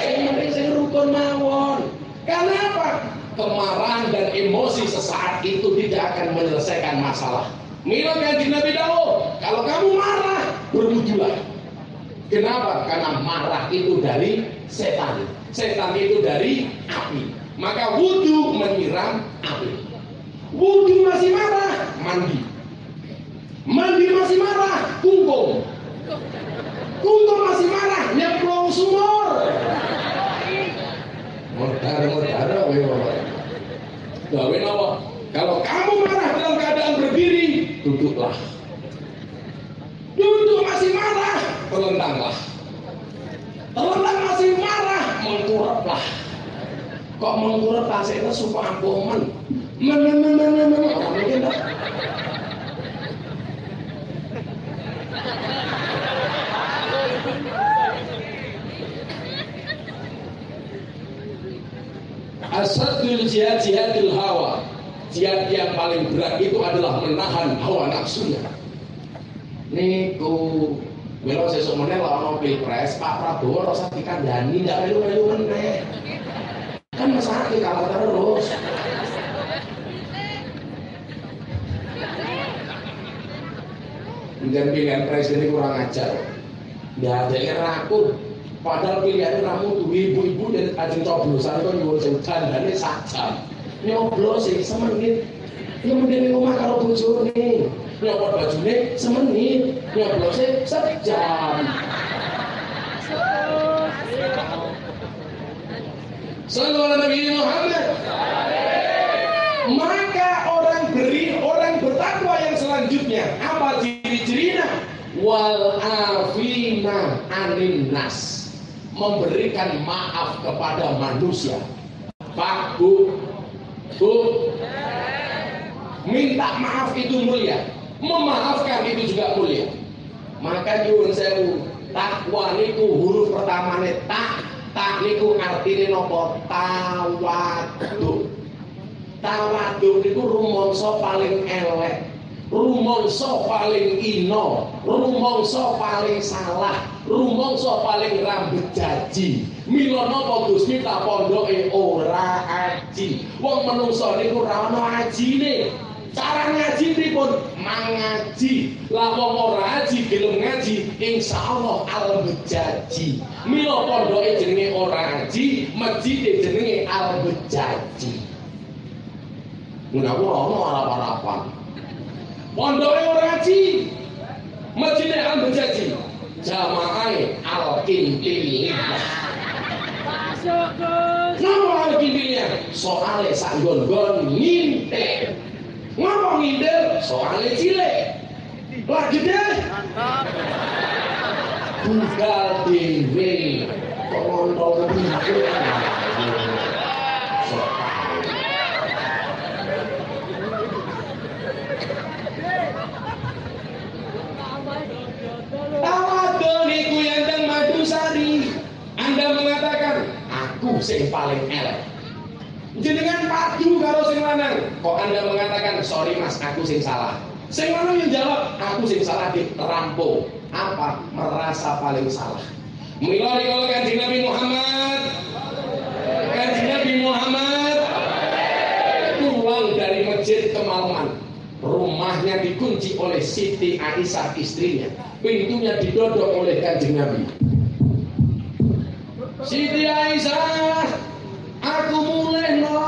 Sing penting sing rukun mawon. Kenapa? Kemarahan dan emosi sesaat itu tidak akan menyelesaikan masalah. Mila kanjeng Nabi dawuh, kalau kamu marah, berwudulah. Kenapa? Karena marah itu dari setan. Setan itu dari api. Maka wudhu menyiram api. Wudhu masih marah, mandi. Mandi masih marah, kungkum. Kungkum masih marah, nyemplung sumur. Kowe Bapak. Gawe napa? Kalau kamu marah dalam keadaan berdiri, duduklah. Duduk masih marah, terlentanglah. Terlentang masih marah, mengkuraplah. Kok mengkurap tasnya supaya ampuh men. Men men men men men men. Orang mungkin tak? Asadul jihad jihadul hawa Jihad yang paling berat itu adalah menahan hawa nafsunya niku Milo sesuk meneh lah ono pilpres Pak Prabowo rasa dikandani ndak melu-melu meneh. Kan mesake kalah terus. Dan pilihan presiden kurang ajar. Nggak ada yang rakun. Padahal pilihannya kamu tuh ibu-ibu dan ajeng coblosan itu nyuwun sultan dan sajam. Nyoblos sih semenit. Ya mending rumah kalau bojone. Nyopot bajune semenit. Nyoblosnya sejam. Sallallahu Nabi Muhammad. Maka Wal afina anin memberikan maaf kepada manusia. Pak Bu, Bu, minta maaf itu mulia, memaafkan itu juga mulia. Maka nyuwun sewu, takwa niku huruf pertamane tak tak niku artine napa tawadhu tawadhu niku rumangsa paling elek rumangsa paling ino rumangsa paling salah rumangsa paling rambut jaji. Mila napa Gusti? Tak pondoke ora aji. Wong menungso niku ora ana ajine. Cara ngaji pripun? Mangaji. Lah wong ora aji gelem ngaji insyaallah al bejaji mila pondoke jenenge ora aji masjid jenenge al bejaji Munawa ono arap-arapan pondoke ora aji masjid al bejaji jamaah al kintilillah Kenapa al kintilillah? Soale sak gon-gon ngintil ngomong ngindel soalnya cilik. Lah gede bugal dewe kok ngontol ngindel Tawadhu niku yang Madusari Anda mengatakan aku sing paling elek. Jenengan padu karo sing lanang. Kok anda mengatakan sorry mas aku sing salah. Sing lanang yang jawab aku sing salah diterampung apa merasa paling salah? Mila kalau kanjeng Nabi Muhammad. Kanjeng Nabi Muhammad. Pulang dari masjid kemalaman. Rumahnya dikunci oleh Siti Aisyah istrinya. Pintunya didodok oleh kanjeng Nabi Siti Aisyah aku mulai no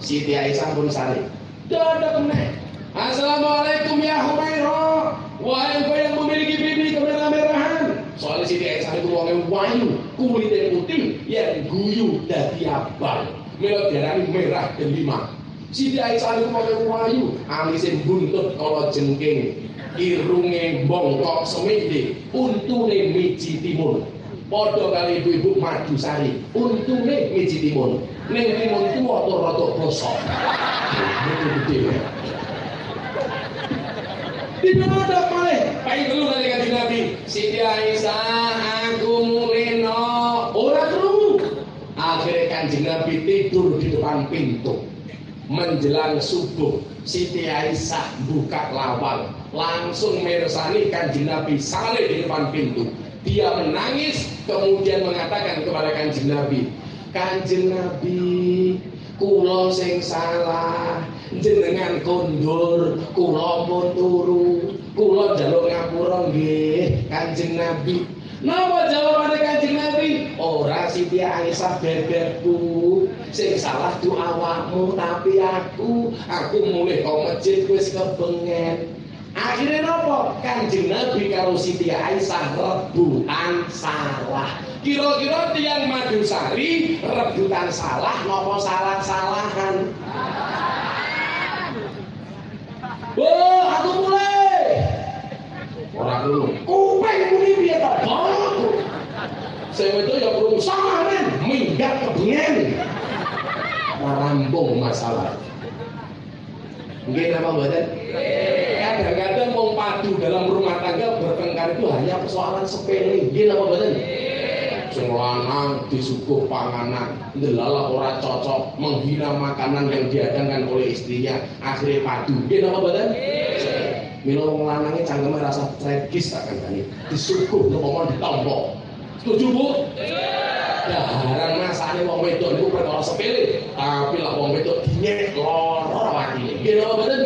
Siti Aisyah pun sari dadak nek Assalamualaikum ya Humaira wahai engkau yang memiliki pipi kemerah-merahan soalnya Siti Aisyah itu wong wayu kulit yang putih yang guyu dadi abang melo diarani merah delima Siti Aisyah itu wong wayu alisnya buntut kalau jengking. Irunge bongkok semende untune miji timun Podo kali ibu-ibu madu sari. Untune miji timun. Ning timun itu rotok bosok Itu gede Dinodok malih Pai dulu kali kanjeng Nabi Siti Aisyah aku mulino Ora krungu. Akhirnya kanjeng Nabi tidur di depan pintu. Menjelang subuh Siti Aisyah buka lawang. Langsung meresani kanjeng Nabi Saleh di depan pintu dia menangis kemudian mengatakan kepada kanjeng Nabi kanjeng Nabi kulo sing salah jenengan kondur kulo pun turu jalur ngapura nggih kanjeng Nabi. Napa jawabannya kanjeng Nabi? Ora Siti Aisyah beberku Sing salah tu awakmu tapi aku Aku mulai kau masjid wis kebengen Akhirnya nopo kanjeng Nabi kalau Siti Aisyah rebutan salah. Kira-kira tiang Madusari rebutan salah nopo salah-salahan. Oh, aku mulai. Orang dulu, kuping muni piye to, Bok? Saya itu ya perlu sama men, minggat kebengen. Rampung masalah. Mungkin apa buatan? Kadang-kadang mau padu dalam rumah tangga bertengkar itu hanya persoalan sepele. Mungkin apa buatan? Sing lanang disuguh panganan, ndelala ora cocok, menghina makanan yang diadakan oleh istrinya, akhirnya padu. Mungkin apa buatan? Mila wong lanange cangkeme rasa tragis tak kandhani. Disuguh ngomong ditampa. Setuju, Bu? Daharan masane wong wedok niku perkara sepele, tapi lah wong wedok dinyek lara atine. Nggih napa mboten?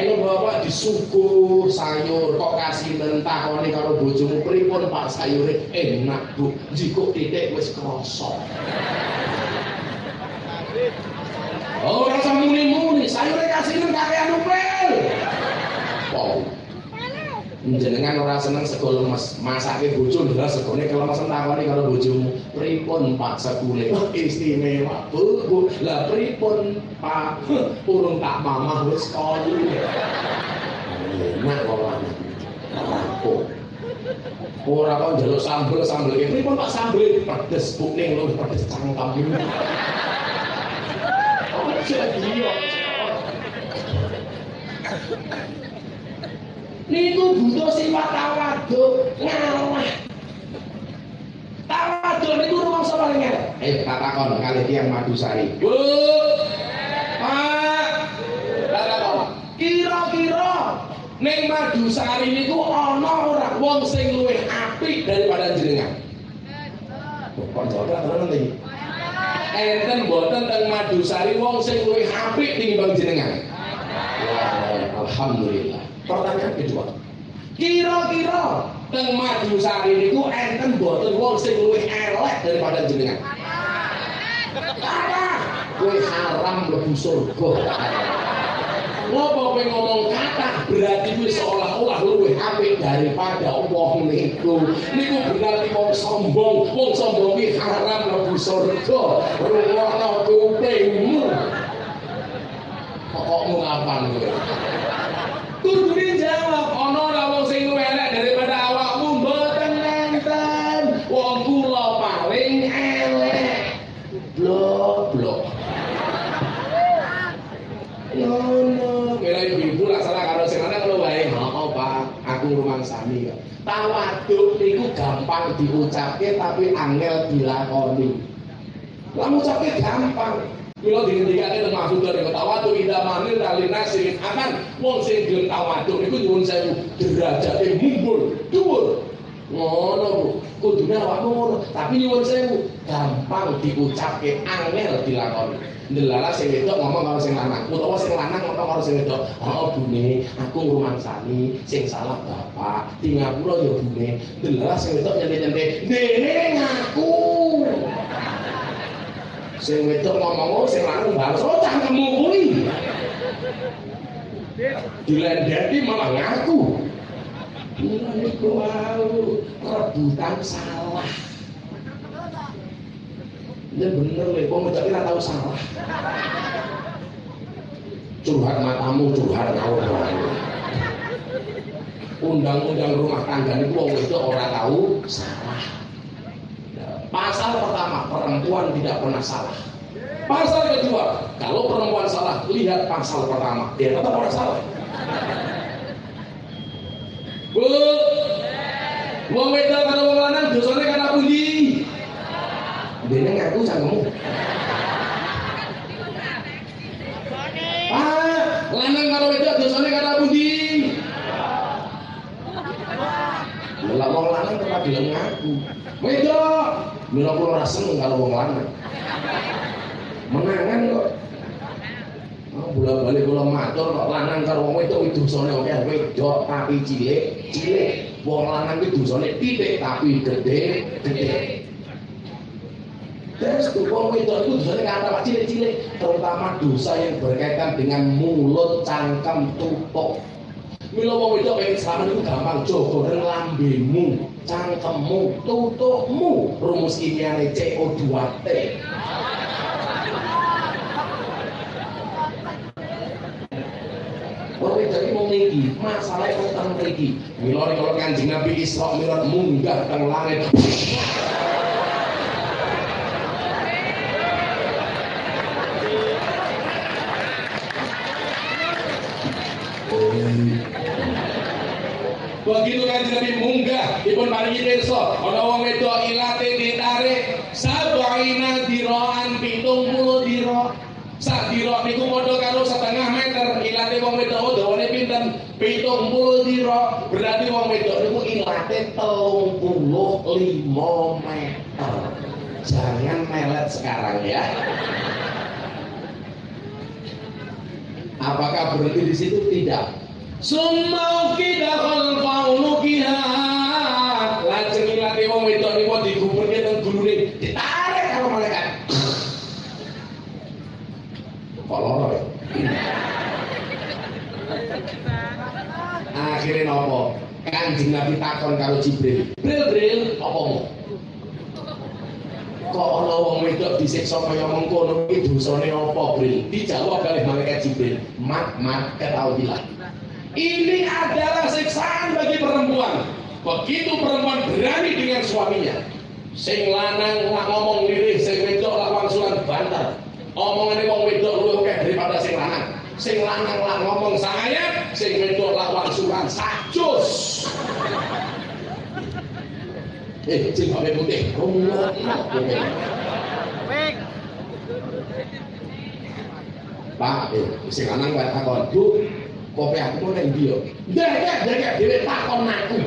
Kalau bapak disuguh sayur kok kasih mentah koni karo bojomu pripun Pak sayure? Enak Bu. Jiko titik wis krasa. Oh rasa muni-muni. Sayure kasih kakean upil Wow jenengan ora seneng sego lemes masake bojo ndelok segone kelemesen takoni karo bojomu pripun Pak sekule istimewa Bu Bu lah pripun Pak? Urung tak mamah wis kali enak wong lanang rampung ora kok njaluk sambel sambel pripun Pak sambel pedes Bu ning lho pedes cangkem Oh, jadi niku butuh sifat tawaduk ngalah. Tawaduk niku rumangsa paling elek ayo tak takon kali tiang madusari bu. Pak. Kira-kira ning madusari niku ana ora wong sing luwih apik daripada jenengan? Kok jawab nanti enten boten teng madusari wong sing luwih apik tinimbang jenengan? Alhamdulillah Pertanyaan kedua. Kira-kira teng maju sari niku enten boten wong sing luwih elek daripada jenengan. Apa? Kowe haram mlebu surga. Ngopo kowe ngomong kata berarti kowe seolah-olah luwih apik daripada wong niku. Niku berarti wong sombong, wong sombong iki haram mlebu surga. Rungokno kupingmu. Pokokmu ngapan kowe? Kudune jawab ana ora wong sing elek daripada awakmu mboten nenten. Wong kula paling elek. Blok blok. Ngono, kira ibu lah salah karo sing lanang lho wae. Pak. Aku rumangsani kok. Tawaduk niku gampang diucapke tapi angel dilakoni. Lah ngucapke gampang. Kula dingendikake teng maksud dari tawadu ida manil kali nasirin akan wong sing gelem tawadu niku nyuwun sewu derajate mumbul dhuwur. Ngono Bu. Kudune awakmu ngono, tapi nyuwun sewu gampang diucapke angel dilakoni. Ndelala sing wedok ngomong karo sing lanang, utawa sing lanang ngomong karo sing wedok. Oh bune, aku ngrumangsani sing salah bapak. Di ngapura ya bune. Ndelala sing wedok nyente-nyente, "Dene ngaku." Sing wedok ngomong oh sing lanang balas. Oh cangkemmu kuwi. Dilendeti malah ngaku. Niku wau rebutan salah. Ini bener nih, kok ngejak kita tahu salah. Curhat matamu, curhat kau undang-undang rumah tangga itu wong itu orang tahu salah Pasal pertama, perempuan tidak pernah salah. Pasal kedua, kalau perempuan salah, lihat pasal pertama, dia tetap orang salah. Bu, wong wedok karo wong lanang dosane kan pundi? Dene ngaku cangkemmu. Ah, lanang karo wedok dosane kan pundi? Lah wong lanang tetap bilang ngaku. Wedok, mila kula ora seneng kalau wong lanang. Menangan kok. Oh, bola balik kula matur kok lanang karo wong wedok itu dosane akeh wedok tapi cilik, cilik. Wong lanang itu dosane titik tapi gede, gede. Terus wong wedok itu dosane kata cilik-cilik, terutama dosa yang berkaitan dengan mulut, cangkem, tutuk. Mila wong wedok pengen selamat itu gampang jogo nang lambemu, cangkemmu, tutukmu, rumus kimiane CO2T. Wong wedok iki mung iki, masalahe kok teng mriki. Mila kalau Kanjeng Nabi Isra Mi'raj munggah teng langit. Begitu kan Nabi munggah, dipun paringi pirsa, ana wong wedok ilate ditarik sabaina diraan 70 dira. Sak dira niku padha karo setengah meter, ilate wong wedok dawane pinten? 70 pitung puluh diro. Berarti wong wedok niku ilate telung puluh lima meter. Jangan melet sekarang ya. Apakah berhenti di situ? Tidak Sumau kita kalau kiha lajeng ilate wong wedok niku digubernir teng gulune. Ditarik karo malaikat. Kolor ya? Akhirnya nopo? Kanjeng Nabi takon karo Jibril. Bril Bril apa mau? Kok ana wong wedok disiksa kaya mengkono iki dosane apa Bril? Dijawab oleh malaikat Jibril. Mat mat ketahuilah ini adalah siksaan bagi perempuan. Begitu perempuan berani dengan suaminya sing lanang lak ngomong lirih sing wedok lak wangsulan banter. Omongane wong wedok luwih akeh daripada sing lanang. Sing lanang lak ngomong saya sing wedok lak wangsulan sajus. Eh sing pakai putih Pak, eh, sing lanang kaya takon, Bu, kopi aku mau nang dia. Dek, dek, dek, dhewe takon aku.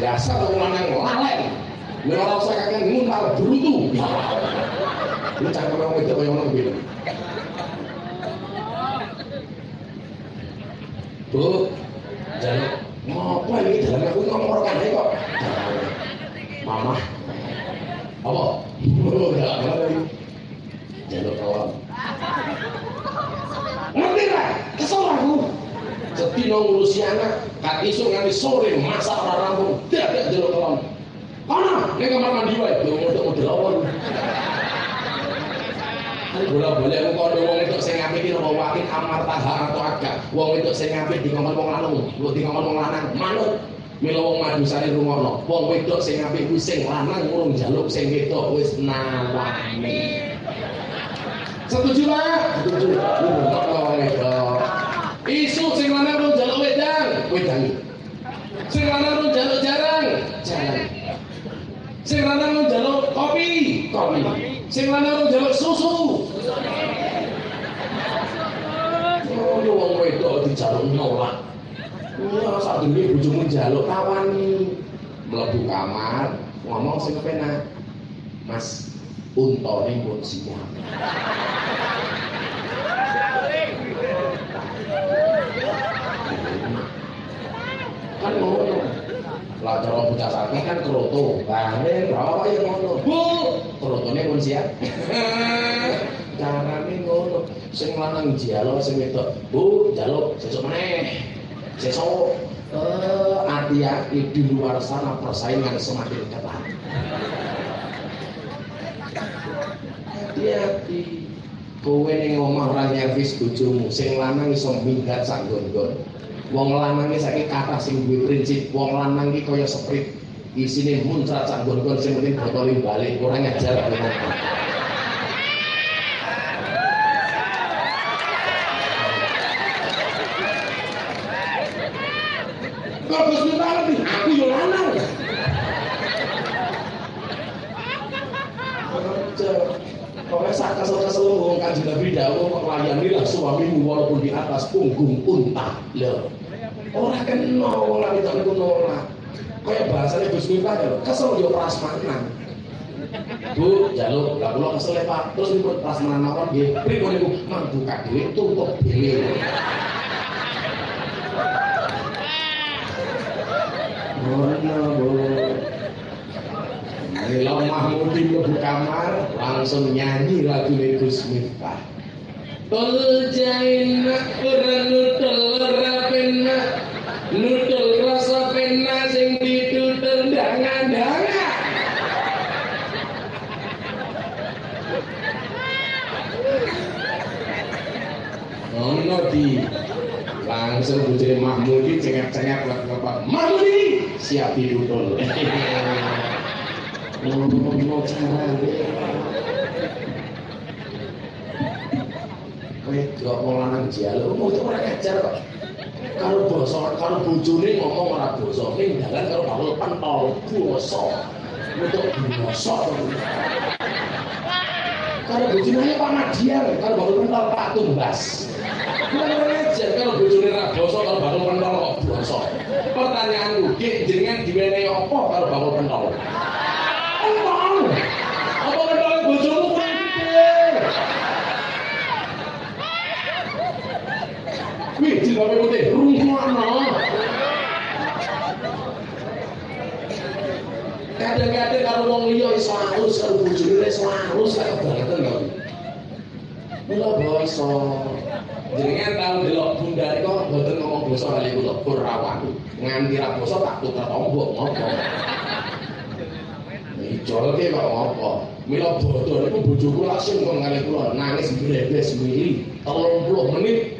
Biasa wong lanang lalen. Nek ora usah kakek nguntal brutu. Lu cakep wong wedok kaya ngono. Bu, jangan ngapa ini dalam aku ngomong kan kok. Mama. Apa? Enggak. Jaluk kawan. Ngerti lah, kesel aku. Setino ngurusi anak, kat isu nganti sore masak ora rampung, dadak jaluk kawan. Mana? Ini kamar mandi wae, lho model model awon. Bola-bola aku kok ada wong itu sing apik iki apa wakil amar taha atau agak. Wong itu sing apik di ngomong wong lanang, lu di ngomong wong lanang. Manut Mila wong madusane rungono. Wong wedok sing apik kuwi sing lanang ngurung jaluk sing wedok wis nawani. Setuju Pak? Setuju. Lu wedok. Isu sing lanang rung jaluk wedang, wedang. Sing lanang rung jaluk jarang, jarang. Sing lanang rung jaluk kopi, kopi. Sing lanang rung jaluk susu. Oh, wong wedok dijaluk nolak. Iya, saat demi bojomu jaluk tawani. Mlebu kamar, ngomong sing kepenak. Mas, untone pun siap. Kan ngono lah cara bocah sapi kan kroto bareng berapa ya ngono bu krotone pun siap. Carane ngono. Sing lanang jalo sing wedok. Bu jaluk sesuk meneh. Sesuk. Eh hati-hati di luar sana persaingan semakin ketat. Hati-hati. Kowe ning omah ora nyervis bojomu. Sing lanang iso minggat sak nggon Wong lanang iki saiki kata sing duwe prinsip, wong lanang iki kaya sprint. Isine muncrat sak nggon sing penting botole balik, ora ngajar? Aku kanjeng Nabi dawuh kok layanilah suamimu walaupun di atas punggung unta. Lho. Ora kena lanang itu niku nolak. Kayak bahasanya Gus Miftah ya, kesel yo prasmanan. Bu, jaluk, lah kula kesel ya Pak. Terus niku prasmanan mawon nggih. Pripun niku mang buka dhewe tutup dhewe. Mana, Bu? Mila Mahmudi mlebu kamar langsung nyanyi lagu Gus Miftah. Tol jaina ora nutul ora pena nutul rasa pena sing ditutul danga-danga. Ono di langsung bujur Mahmudi cengap-cengap lek-lepak. Mahmudi siap ditutul. Ngono carane. Wedok wong lanang jaluk, mau itu ora ngajar kok. Kalau basa, kalau bojone ngomong ora basa, ning dalan kalau bakul pentol. Wedok basa to. Kalau bojone Pak Madian, kalau bakul pentol Pak Tumbas. Kurang aja kalau bojone ra basa kalau bakul pentol kok basa. Pertanyaanku, jenengan diwenehi apa kalau bakul? Pentol. Apa pentol bojomu kurang gede? Jilbabe putih, rungokno. Kadang-kadang kalau wong liya iso halus karo bojone iso halus kok kebangetan kok. Mula iso jenengan tau delok ngomong basa kali kula Kurawan. Nganti ra basa tak tuker tombok ngopo. Kok ngopo. Mila bodo niku bojoku langsung ngalih kula nangis mbrebes mili 30 menit.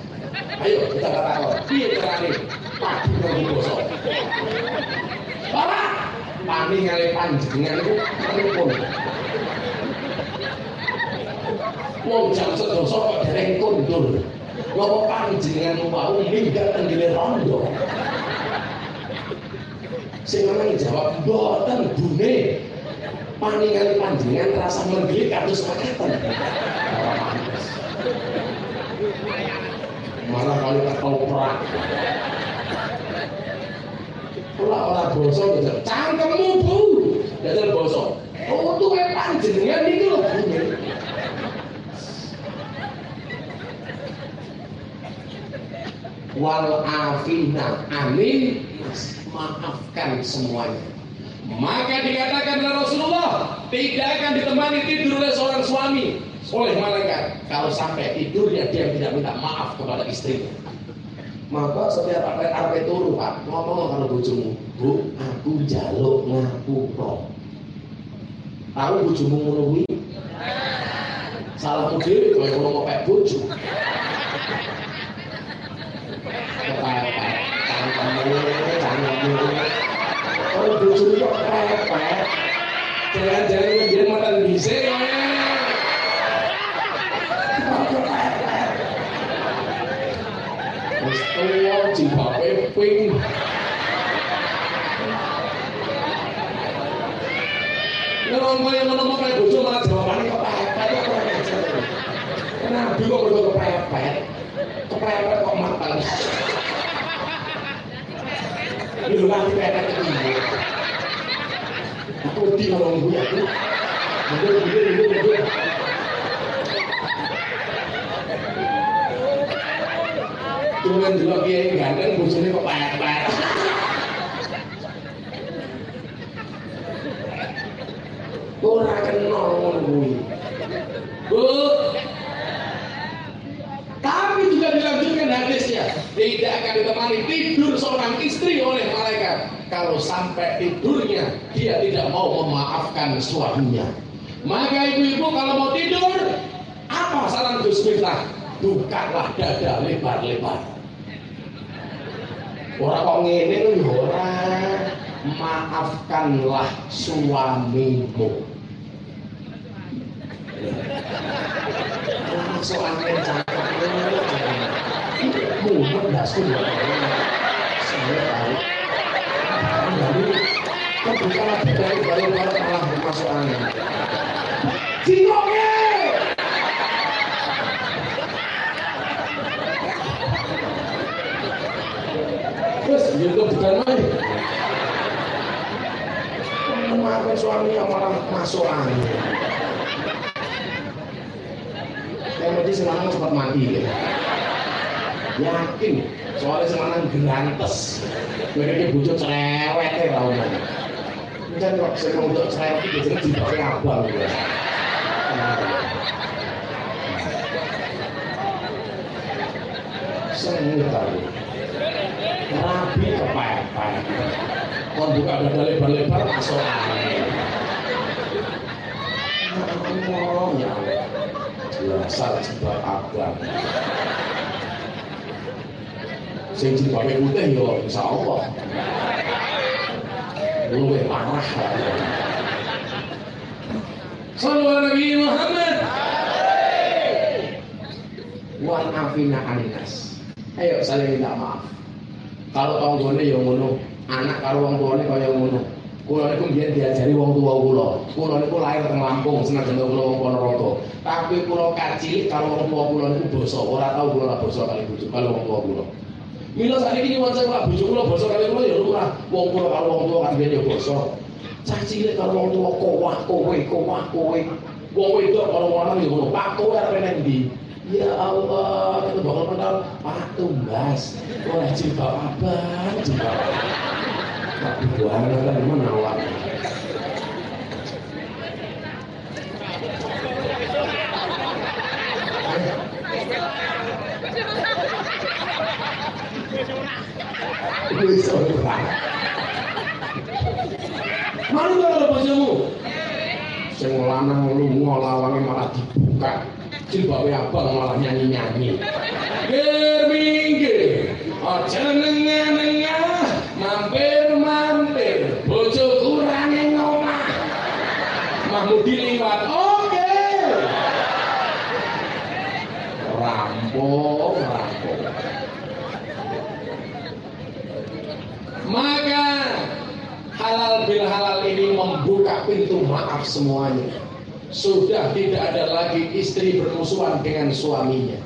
Ayo kita katakan, piye carane padu karo basa? Bapak, pami ngale panjenengan iku pripun? Wong jam sedoso kok dereng kondur. Ngopo panjenengan mau minggat tenggene rondo? Sing lanang jawab mboten bune. Paningan panjenengan rasa menggelik kados makaten. Malah kali ketoprak. Ora ora basa gitu. Cangkemmu, Bu. Dadal basa. Oh, tuwe panjenengan iki bune. Wal afina amin maafkan semuanya. Maka dikatakan oleh Rasulullah tidak akan ditemani tidur oleh seorang suami oleh malaikat kalau sampai tidurnya dia tidak minta maaf kepada istrinya. Maka setiap apa apa turu pak ngomong kalau bojomu, bu aku jaluk ngapura. Tahu ngono kuwi? Salahmu dhewe kowe ngomong bojo. Kepepet, cangkemmu, cangkemmu. Kalau bojomu kok. Jalan-jalan ngebiar mata bisa Wis tuwa kaya ngono kayak bojo malah jawabane kepepet kok ora ngajar. Nabi kok bojo kepepet. Kepepet kok matang. Ini pepet iki. Aku di kalau gue aku. Mundur, mundur, mundur. Tulen dulu kiai ganteng bojone kok pepet. Ora kenal ngono. Bu. Tapi juga dilanjutkan hadisnya, tidak akan ditemani tidur seorang istri oleh malaikat. Kalau sampai tidurnya dia tidak mau memaafkan suaminya. Maka ibu-ibu kalau mau tidur, apa saran Gus Miftah? Bukalah dada lebar-lebar. Orang kok ngene ya. Maafkanlah suamimu. Langsung angin cakap Mumet dasku ya Saya tahu Jadi Kebukaan dari baru-baru malah masuk angin Terus gitu bukan main Maafin suami yang malah masuk angin. Yang penting semangat cepat mati ya. Yakin soalnya semangat gerantes Mereka ini bujuk cerewet ya lawan Dan kok saya mau untuk cerewet biasanya dipakai abang ya. Seneng tahu Rabi kepepet Kon buka dada lebar-lebar masuk angin. Allah, ya Allah. Dasar jebak abang. Sing jilbabe putih ya insyaallah. Luwe parah. Sallallahu Nabi Muhammad. Wan afina anas. Ayo saling minta maaf. Kalau tanggane ya ngono, anak karo wong tuane kaya ngono. Kula niku biyen diajari wong tua kula. Kula niku lahir teng Lampung, senajan kula wong Ponorogo. Tapi kula kacilik karo wong tua kula niku basa, ora tau kula basa kali bojo karo wong tua kula. Mila saiki nyuwun sewu bojo kula basa kali kula ya lumrah. Wong kula karo wong tua kan ya basa. Cah cilik karo wong tua kowah kowe, kowah kowe. Wong wedok karo wong lanang ya ngono. Pak kowe arep nang ndi? Ya Allah, kita bakal kenal Pak Tumbas. Wah, jilbab abang, jilbab. Pak Buang, kan mana awak? Wis ora. Mari karo bojomu. Sing lanang lunga lawange malah dibuka. Jilbabe abang malah nyanyi-nyanyi. Ger minggir. Nengah-nengah, mampir-mampir. Bojo kurang ing omah. Mahmud diliwat. Oke. Rampung, rampung. Maka halal bil halal ini membuka pintu maaf semuanya. Sudah tidak ada lagi istri bermusuhan dengan suaminya.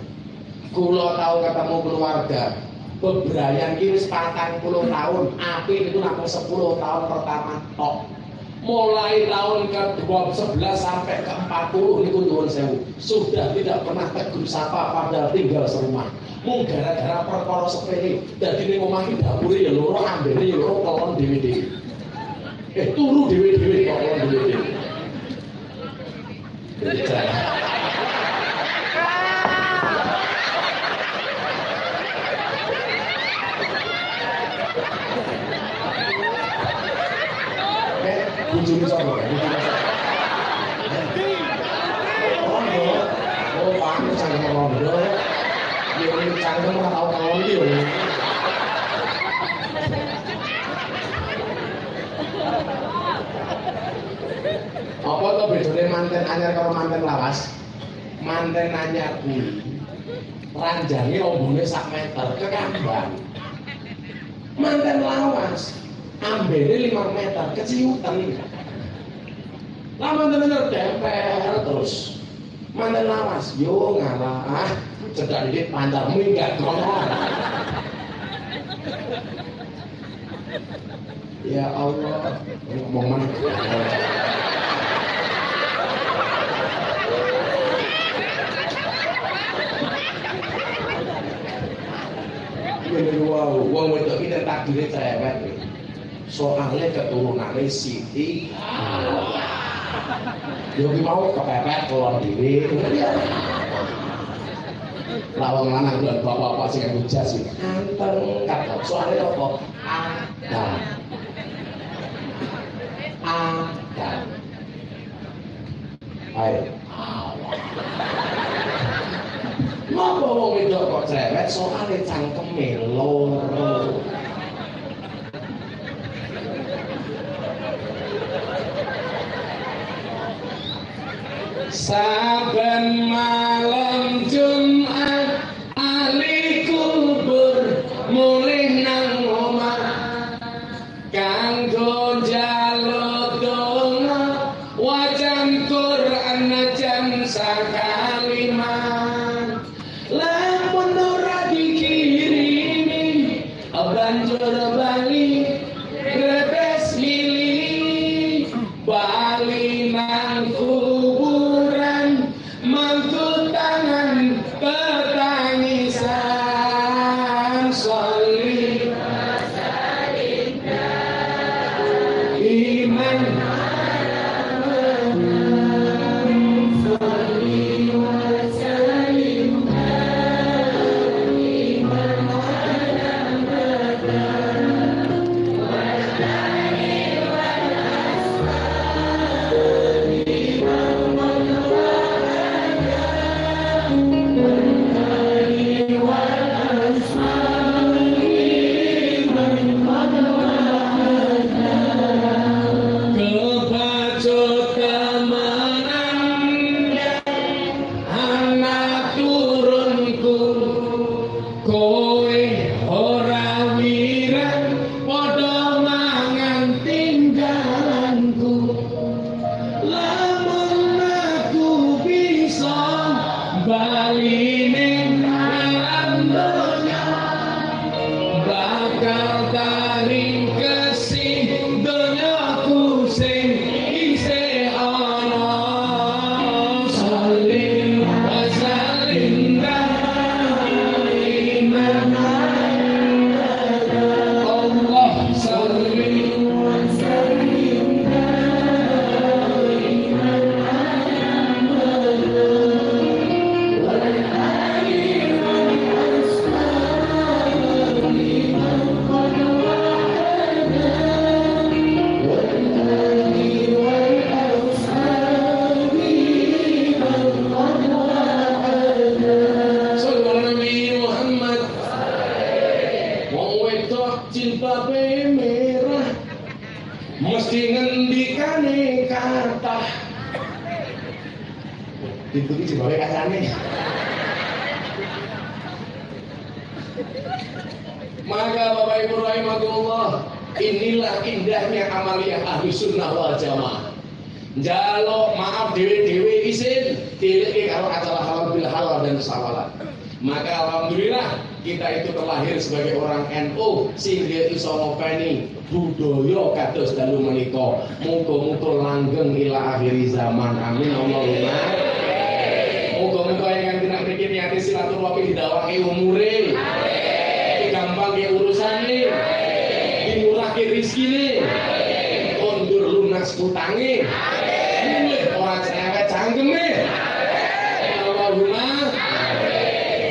Kulo tahu ketemu keluarga bebrayan kiri sepatang puluh tahun, api itu namanya sepuluh tahun pertama tok. Mulai tahun ke 11 sampai ke 40 itu nuwun sewu. Sudah tidak pernah tegur sapa padahal tinggal serumah. Mung gara-gara perkara sepele. Dadi ning omah iki dapure ya loro, ambene ya loro kelon dhewe-dhewe. Eh turu kok kelon dhewe-dhewe. Eh, bujune sapa? Bujune sapa? Rondo. Oh, panik cangkem rondo. Ya ini cangkem ora tau kelon iki Apa to bedane manten anyar karo manten lawas? Manten anyar kuwi ranjange ombone sak meter kekambang. Manten lawas ambene 5 meter keciutan. Lah manten anyar tempel terus. Manten lawas yo ngalah cedak dikit pancarmu enggak kono. Ya Allah, ngomong mana? Ini wow, wong wedok iki takdire cewek. Soale keturunane Siti. Yo ki mau kepepet kelon dhewe. Lah wong lanang lan bapak-bapak sing nganggo iki anteng kabeh. Soale apa? Ada. Ada. Ayo. Ngapa wong wedok kok cerewet soalnya cangkeme loro. Saben akhir zaman. Amin Allahumma. Muga-muga yang tidak mriki niati silaturahmi didawake umure. Gampang ke urusane. Dimurahke rezekine. Kondur lunas utange. Mulih ora cerewet cangkeme. Allahumma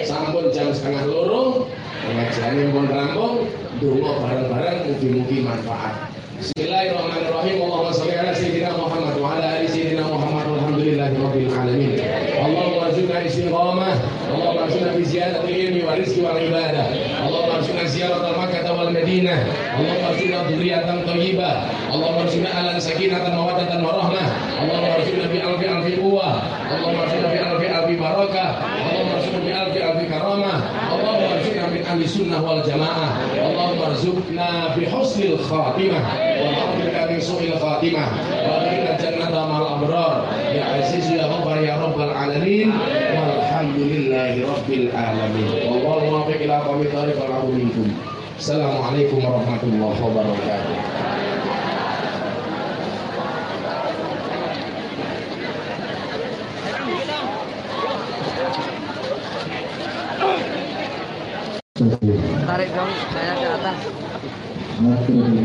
sampun jam setengah loro pengajian pun rampung donga bareng-bareng mugi-mugi manfaat Bismillahirrahmanirrahim. Allahumma sholli ala sayyidina Muhammad wa ala ali sayyidina Muhammad. Walhamdulillahi rabbil alamin. Allahumma arzuqna istiqamah. Allahumma arzuqna fi ziyadati ilmi wa rizqi wal ibadah. Allahumma arzuqna ziyaratal makkah wal madinah. Allahumma arzuqna dzurriyyatan thayyibah Allahumma arzuqna alan sakinatan mawaddatan wa rahmah. Allahumma arzuqna bi alfi alfi quwwah. Allahumma arzuqna bi alfi alfi barakah. Allahumma arzuqna bi alfi alfi karamah. Allahumma arzuqna min ahli sunnah wal jamaah Allahumma arzuqna bi husnil khatimah. Wa na'udzubika min su'il khatimah. Wa abrar ya aziz ya ghaffar ya rabbal rabbil alamin. Wallahu muwaffiq ila aqwamit thariq wal Assalamualaikum warahmatullahi wabarakatuh Tarik dong, saya ke atas. Sur,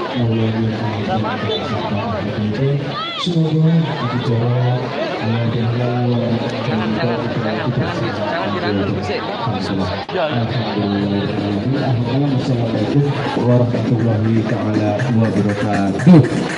Allah Semoga acara yang dilakukan Jangan, jangan, jangan, jangan, jangan dirangkul bisik. Assalamualaikum warahmatullahi taala wabarakatuh.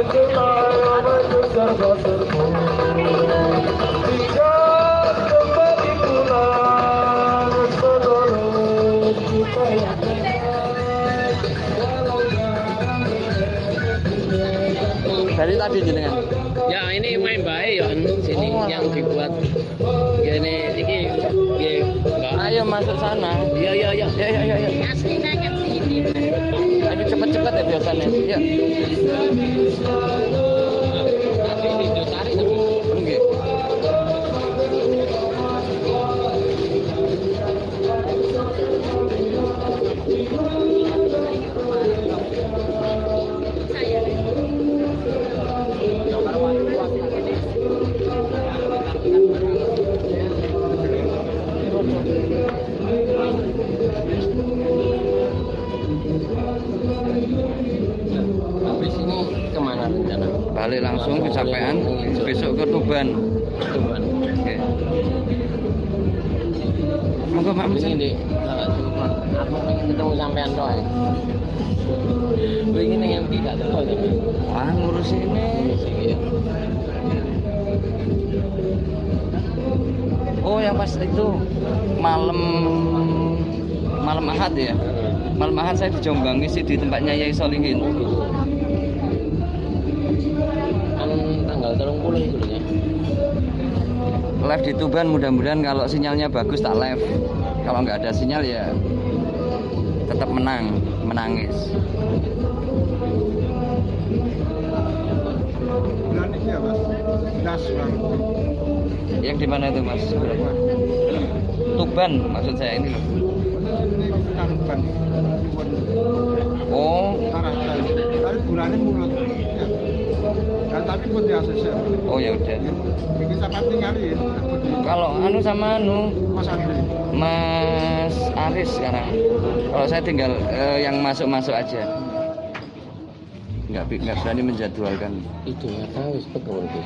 Dari tadi jenengan Ya ini main baik ya sini yang dibuat. Ya ini ya enggak. ayo masuk sana Iya iya iya. ya ya ya ya ya biasanya ya balik langsung kecapean besok ke Tuban Tuban. Oke. Monggo Pak Ini Mesin. di aku pengen ketemu sampean doa. Gue ini yang tidak tahu tapi Wah ngurus ini. Iya. Oh yang pas itu malam malam Ahad ya. Malam Ahad saya di Jombang ngisi di tempatnya Yai Solihin. Live di Tuban mudah-mudahan kalau sinyalnya bagus tak live. Kalau nggak ada sinyal ya tetap menang, menangis. Ya. Yang di mana itu Mas? Tuban maksud saya ini loh. Tapi pun di ACC. oh ya udah. Ini sampai tinggalin. Kalau anu sama anu Mas Andri. Mas Aris sekarang. Kalau saya tinggal eh, yang masuk-masuk aja. Nggak nggak berani menjadwalkan. Itu nggak tahu sebab itu.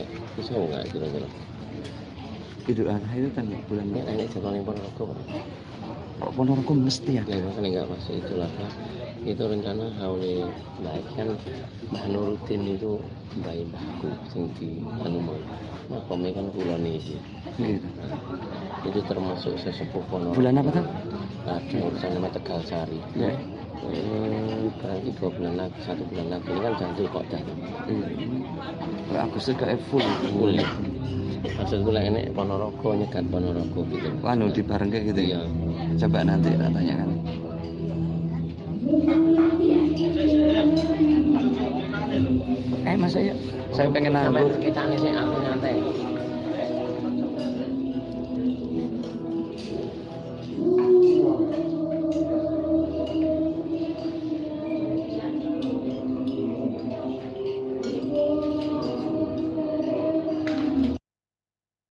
Ya, bisa nggak kira-kira? Idul Adha itu kan bulan Ini jadwal yang Ponorogo. Kok Ponorogo mesti ya? Ya makanya nggak masuk itulah Pak itu rencana haule baik kan Mbah itu bayi baku yang di anu makome kan bulan ini, gitu. itu termasuk sesepuh pohon bulan apa kan lagi nah, urusan sama Tegal Sari. Ya. Hmm, berarti dua bulan lagi satu bulan lagi. Ini kan jantung kok dah hmm. Iya. Agustus kayak full. Full. Ya maksudku lah ini Ponorogo nyegat Ponorogo gitu. Anu di bareng kayak gitu ya? Iya. Coba nanti tak tanyakan Eh mas. Saya pengen nanggur. Kita ngisih aku nyantai.